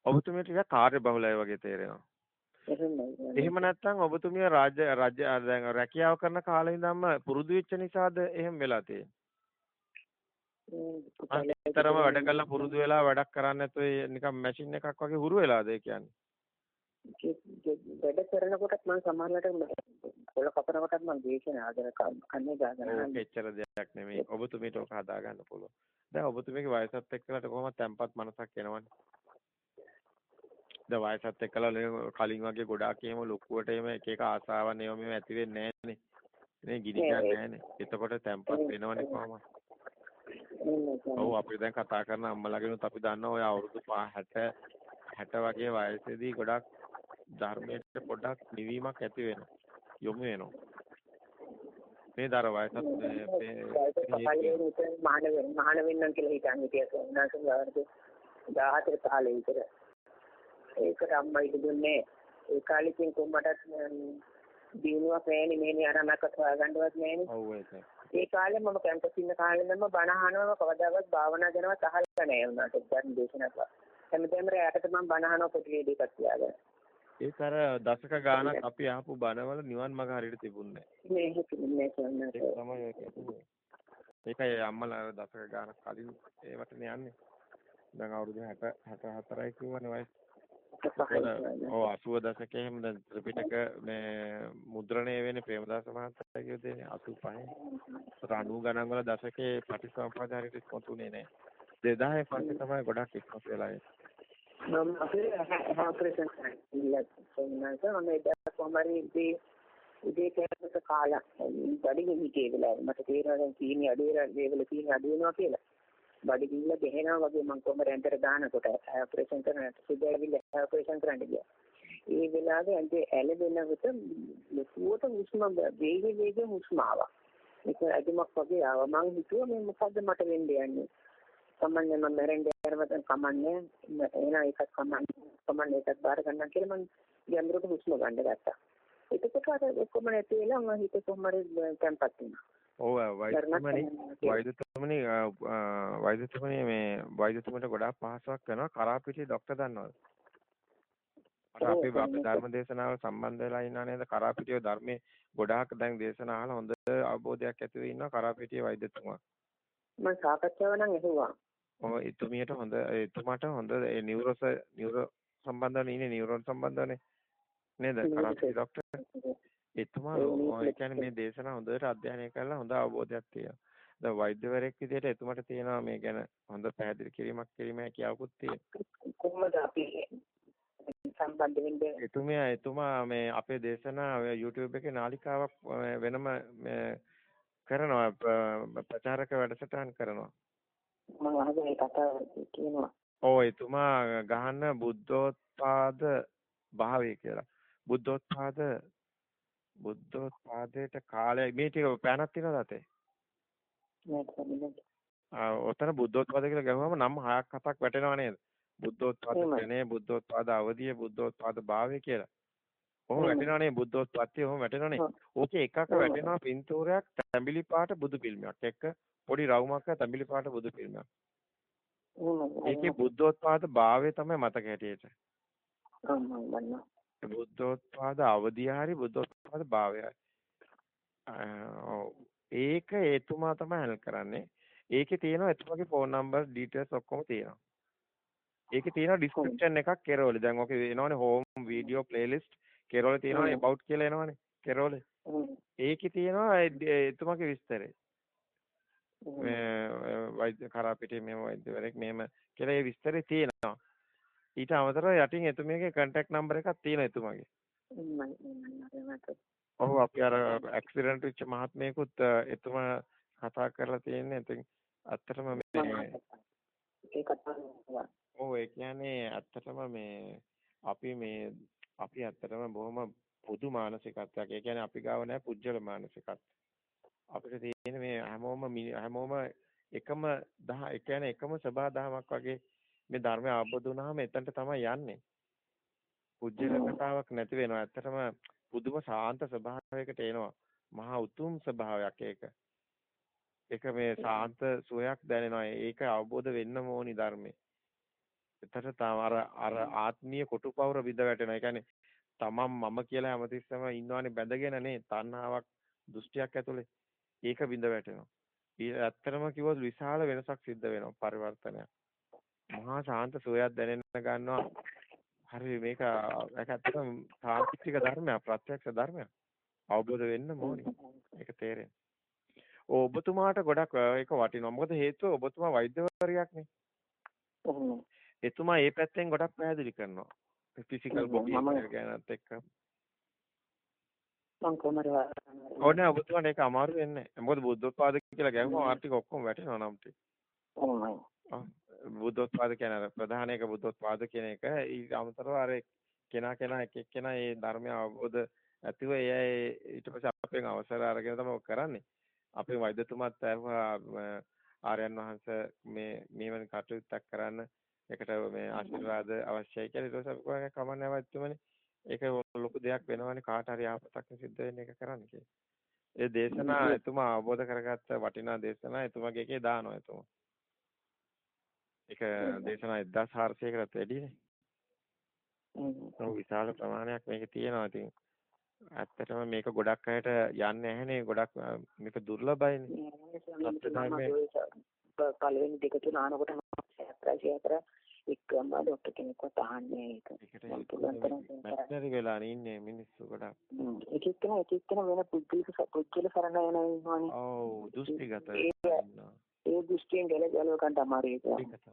ඔබතුමියට ටිකක් කාර්ය බහුලයි වගේ තේරෙනවා. එහෙම නැත්නම් ඔබතුමිය රාජ්‍ය රාජ්‍ය දැන් රැකියාව කරන කාලේ ඉඳන්ම පුරුදු වෙච්ච නිසාද එහෙම වෙලා තියෙන්නේ? අතරම වැඩ කරලා පුරුදු වෙලා වැඩක් කරන්නේ නැතුව නිකන් මැෂින් එකක් වගේ හුරු වෙලාද ඒ කියන්නේ? වැඩ කරනකොටත් මම සමහරවිට කොළ කපන කොටත් මම දේශන ආදර කන්නේ ගාගෙන ඕක එච්චර දෙයක් නෙමෙයි. ඔබතුමීට ඕක හදා ගන්න පුළුවන්. දැන් ඔබතුමීගේ වයසත් එක්කලාට කොහොමද තැම්පත් මනසක් එනවනේ. දැන් වයසත් එක්කලා කලින් වගේ ගොඩාක් එහෙම ලොකුවට එහෙම එක එක ආසාවන් ඒවා මෙහෙම ඇති වෙන්නේ නැහනේ. නේ ගිනි ගන්න නැහනේ. එතකොට තැම්පත් වෙනවනේ කොහොමද? ඔව් අපි දැන් කතා කරන අම්මලාගෙනුත් අපි දන්නවා ඔය අවුරුදු 60 60 වගේ වයසේදී ගොඩක් ධර්මයට පොඩ්ඩක් නිවීමක් ඇති වෙනවා. යොමු වෙනවා. මේ දර වයසත් මහාන මහාන වෙන්නම් කියලා හිතන් හිටියක උනාසම අවුරුදු 14 කාලේ විතර. ඒකට අම්මා ඉද දුන්නේ ඒ කාලෙකින් කොම්මටත් දිනුවා පෑණි මේනි අරමකට හොයාගන්නවත් නෑනේ. ඔව් ඒක. ඒ කාලේ මම කැම්පස් ඉන්න කාලෙම බණ අහනවා කවදාවත් භාවනා කරනවත් අහලා නෑ උනාට ධර්ම දේශනාවක්. හැමදේම රැයට මම බණ අහනවා පොඩි ලේඩි එකක් තියාගෙන. ඒක අර දශක ගානක් අපි අහපු බණවල නිවන් මඟ හරියට තිබුණේ නෑ. මේ හිතන්නේ කියන්නේ. ඒක තමයි ඒක. ඒකයි අම්මලා දශක ගානක් කලින් ඒවටනේ යන්නේ. දැන් අවුරුදු 60 64යි කියවනේ වයස. ඔව් 80 දශකයේ එහෙම දැන් ත්‍රිපිටක මේ මුද්‍රණය වෙන්නේ ප්‍රේමදාස මහත්තයා කියු දෙන්නේ 85. 90 ගණන් වල දශකයේ පටිසම්පාද හරියට ඉස්මතුනේ නෑ. 2000 පස්සේ තමයි ගොඩක් ඉස්මතු වෙලා එන්නේ. මම අපේ ඔපරේෂන් කරලා සෝමනාස මම ඒක කොහමරි ඉතී උදේ කෑමක කාලා බඩගිනි හිටියේ වෙලාව මට තේරෙනවා දැන් කීනි අඩු වෙලා ලේවල කීනි අඩු වෙනවා කියලා. බඩගිල්ල ගහනවා වගේ මම කොහම රෙන්ටර දානකොට ඔපරේෂන් කරනකොට සුදෑවිල්ල ඔපරේෂන් කරන්න ගියා. ඒ වෙලාවේ අන්තේ ඇලෙනකොට ලොකුවට හුස්ම වේගෙ වේගෙ හුස්ම ආවා. ඒක අදිමක් වගේ ආවා. මං හිතුවා මේ මොකද්ද මට වෙන්න යන්නේ. කමන්නේ මම මැරෙන්න යනවද කමන්නේ එන එකක් කමන්නේ කමන්නේ එකක් බාර ගන්න කියලා මං යම්රට හුස්ම ගන්න ගත්තා. එතකොට අර ඔක්කොම නැති වෙලා මම හිත කොහමද තැම්පත් වුණා. ඔව් වෛද්‍යතුමනි වෛද්‍යතුමනි වෛද්‍යතුමනි මේ වෛද්‍යතුමට ගොඩාක් පහසුවක් වෙනවා කරාපිටියේ ડોක්ටර් දන්නවද? අර අපි අපි ධර්ම දේශනාව සම්බන්ධ වෙලා ඉන්නා නේද කරාපිටියේ ධර්මයේ ගොඩාක් දැන් දේශනා අහලා හොඳ අවබෝධයක් ඇති වෙ ඉන්නවා කරාපිටියේ වෛද්‍යතුමා. මම සාකච්ඡාව නම් ඇහුවා. එතුමියට හොඳ එතුමාට හොඳ නියුරෝස් නියුරෝ සම්බන්ධව ඉන්නේ නියුරෝන් සම්බන්ධවනේ නේද කරාපිටියේ ડોක්ටර්. එතුමා ඒ කියන්නේ මේ දේශනා හොඳට අධ්‍යයනය කරලා හොඳ අවබෝධයක් තියෙනවා. දැන් වෛද්‍යවරයෙක් විදිහට එතුමාට තියෙනවා මේ ගැන හොඳ පැහැදිලි කිරීමක් කිරීමේ හැකියාවකුත් තියෙනවා. කොහොමද අපි සම්බන්ධ වෙන්නේ? එතුමියා එතුමා මේ අපේ දේශනා YouTube එකේ නාලිකාවක් වෙනම කරනවා ප්‍රචාරක වැඩසටහන් කරනවා. මම අහගෙන කතාව කියනවා. ඔව් එතුමා ගහන්න බුද්ධෝත්පාද භාවය කියලා. බුද්ධෝත්පාද බුද්ධෝත්පාදයට කාලය මේ ටික පෑනක් තියෙනවද අතේ? ආ ඔතන බුද්ධෝත්පාද කියලා ගහුවම නම් හයක් හතක් වැටෙනව නේද? බුද්ධෝත්පාද ක්ෂණේ බුද්ධෝත්පාද අවධිය බුද්ධෝත්පාද භාවය කියලා. ඔහොම වැටෙනවනේ බුද්ධෝත්පත්තිය ඔහොම වැටෙනවනේ. ඕකේ එකක වැටෙනවා පින්තූරයක් තැඹිලි පාට බුදු පිළිමයක් එක්ක පොඩි රවුමක් තැඹිලි පාට බුදු පිළිමයක්. ඒකේ බුද්ධෝත්පාද භාවය තමයි මතක හැටියට. බුද්ධෝත්පාද අවධිය හරි බුද්ධෝත්පාද භාවයයි. ඒක එතුමා තමයි හැල් කරන්නේ. ඒකේ තියෙනවා එතුමාගේ ෆෝන් නම්බර් ඩීටේල්ස් ඔක්කොම තියෙනවා. ඒකේ තියෙනවා ඩිස්ක්‍රිප්ෂන් එකක් කෙරෝලේ. දැන් ඔකේ එනවනේ හෝම් වීඩියෝ ප්ලේලිස්ට් කෙරෝලේ තියෙනවා about කියලා එනවනේ. කෙරෝලේ. ඒකේ තියෙනවා එතුමාගේ විස්තරය. වෛද්‍ය කරාපිටියේ මේ වෛද්‍යවරයෙක් මෙහෙම කියලා ඒ විස්තරේ තියෙනවා. ඊට අමතරව යටින් එතුමියගේ contact number එකක් තියෙනවා එතුමාගේ. ඔව් අපි අර ඇක්සිඩන්ට් වෙච්ච මහත්මයෙකුත් එතුමා කතා කරලා තියෙන්නේ. ඉතින් ඇත්තටම මේ ඔව් ඒ කියන්නේ ඇත්තටම මේ අපි මේ අපි ඇත්තටම බොහොම පොදු මානසිකත්වයක්. ඒ කියන්නේ අපි ගාව නැහැ පුජ්‍යල මානසිකත්වයක්. අපිට තියෙන මේ හැමෝම හැමෝම එකම දහ ඒ කියන්නේ එකම සබහා දහමක් වගේ මේ ධර්මය අවබෝධ වුණාම එතනට තමයි යන්නේ. පුජ්‍යල කතාවක් නැති වෙනවා. ඇත්තටම පුදුම සාන්ත ස්වභාවයකට එනවා. මහා උතුම් ස්වභාවයක් ඒක. ඒක මේ සාන්ත සුවයක් දැනෙනවා. ඒක අවබෝධ වෙන්නම ඕනි ධර්මේ. එතට තම අර අර ආත්මීය කොටුපවර විද වැටෙනවා. ඒ කියන්නේ තමන් මම කියලා හැමතිස්සෙම ඉන්නවනේ බැඳගෙන නේ තණ්හාවක් දෘෂ්ටියක් ඇතුලේ. ඒක බිඳ වැටෙනවා. ඇත්තටම කිව්වොත් විශාල වෙනසක් සිද්ධ වෙනවා පරිවර්තනයක්. මහා ශාන්ත සෝයක් දැනෙන්න ගන්නවා. හරි මේක ඒක ඇත්තටම සාන්තික ධර්මයක් ප්‍රත්‍යක්ෂ ධර්මයක්. අවබෝධ වෙන්න ඕනේ. ඒක තේරෙන්නේ. ඔබතුමාට ගොඩක් ඒක වටිනවා. මොකද හේතුව ඔබතුමා වෛද්‍යවරියක්නේ. එතුමා මේ පැත්තෙන් ගොඩක් පැහැදිලි කරනවා. ෆිසිකල් බොඩි එක ගැනත් එක්ක. මම කොහමද ඕනේ ඔබතුමාට ඒක අමාරු වෙන්නේ. නැහැ. මොකද බුද්ධෝත්පාද කියලා ගැහුවම ආර්ටික ඔක්කොම වැටෙනවා නම් ටික. බුද්ධෝත්පාද කියන අර ප්‍රධාන එක බුද්ධෝත්පාද කියන එක ඊට අමතරව අර කෙනා කෙනා එක එක්කෙනා මේ ධර්මය අවබෝධ ඇතිව එය ඊට පස්සේ අපෙන් අවසර අරගෙන තමයි කරන්නේ. අපේ වෛද්‍යතුමාත් ආර්යයන් වහන්සේ මේ මේවන කටයුත්තක් කරන්න ඒකට මේ ආශිර්වාද අවශ්‍යයි කියලා. ඊට පස්සේ අපි කොහේ කමන්නේ වෛද්‍යතුමනි ඒක ලොකු දෙයක් වෙනවනේ කාට හරි ආපතක් සිද්ධ වෙන එක කරන්න කියලා. ඒ දේශනා එතුමා අවබෝධ කරගත්ත වටිනා දේශනා එතුමාගේ එකේ දානවා එතුමා. ඒක දේශනා 1400කටත් වැඩිනේ. විශාල ප්‍රමාණයක් මේකේ තියෙනවා. ඉතින් ඇත්තටම මේක ගොඩක් අයට යන්නේ නැහනේ. ගොඩක් මේක දුර්ලභයිනේ. පළවෙනි දෙක තුන ආනකොට යාත්‍රා යාත්‍රා එක්කම ડોක්ටර් කෙනෙක්වත් අහන්නේ ඒක. ඒකට වෙලා ඉන්නේ මිනිස්සු ගොඩක්. එක එක්කන එක එක්කන වෙන පුද්ගලික පුද්ගල සරණ යන ඉන්නවනේ. ඔව් දෘෂ්ටිගත ඒ දෘෂ්ටියෙන් ගැල ගැලව ගන්න අමාරුයි ඒක.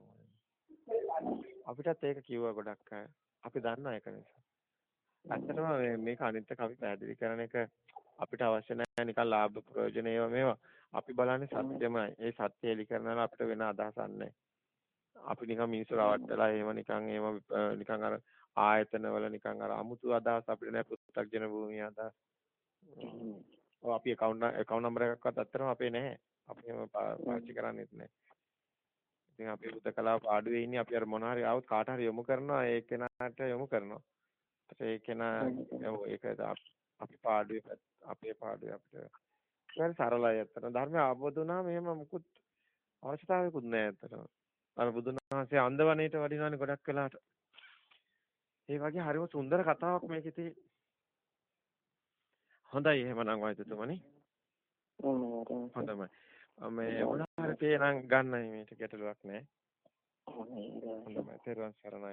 අපිටත් ඒක කිව්වා ගොඩක් අය. අපි දන්නා ඒක නිසා. ඇත්තටම මේක අනිත් එක අපි පැහැදිලි කරන එක අපිට අවශ්‍ය නැහැ නිකන් ලාභ ප්‍රයෝජන ඒවා මේවා. අපි බලන්නේ සත්‍යමයි. ඒ සත්‍ය එලි කරනවා අපිට වෙන අදහසක් නැහැ. අපි නිකන් මිනිස්සු රවට්ටලා එහෙම නිකන් එහෙම නිකන් අර ආයතන වල නිකන් අර අමුතු අදහස් අපිට නෑ පුත්තක්ජන භූමිය අදහස්. ඔව් අපි account account number එකක්වත් අත්‍තරම අපේ නැහැ. අපි එහෙම පාවිච්චි කරන්නේත් නැහැ. ඉතින් අපි බුද්ධකලාව පාඩුවේ ඉන්නේ අපි අර මොන හරි આવුත් කාට හරි යොමු කරනවා ඒ කෙනාට යොමු කරනවා. ඒ කෙනා ඒක අපි පාඩුවේ අපේ පාඩුවේ අපිට හරි සරලයි අත්තට. ධර්මය අවබෝධ වුණාම එහෙම මුකුත් අවශ්‍යතාවයකුත් නැහැ අත්තට. අර බුදුන් වහන්සේ අන්දවණේට වඩිනවනේ ගොඩක් වෙලාට. ඒ වගේ හරිම සුන්දර කතාවක් මේකේ තියෙන්නේ. හොඳයි එහෙමනම් වෛද්‍යතුමනි. හොඳයි. මේ උනාහාර තේනම් ගන්නයි මේක ගැටලුවක් නෑ. හොඳයි. තෙරුවන් සරණයි.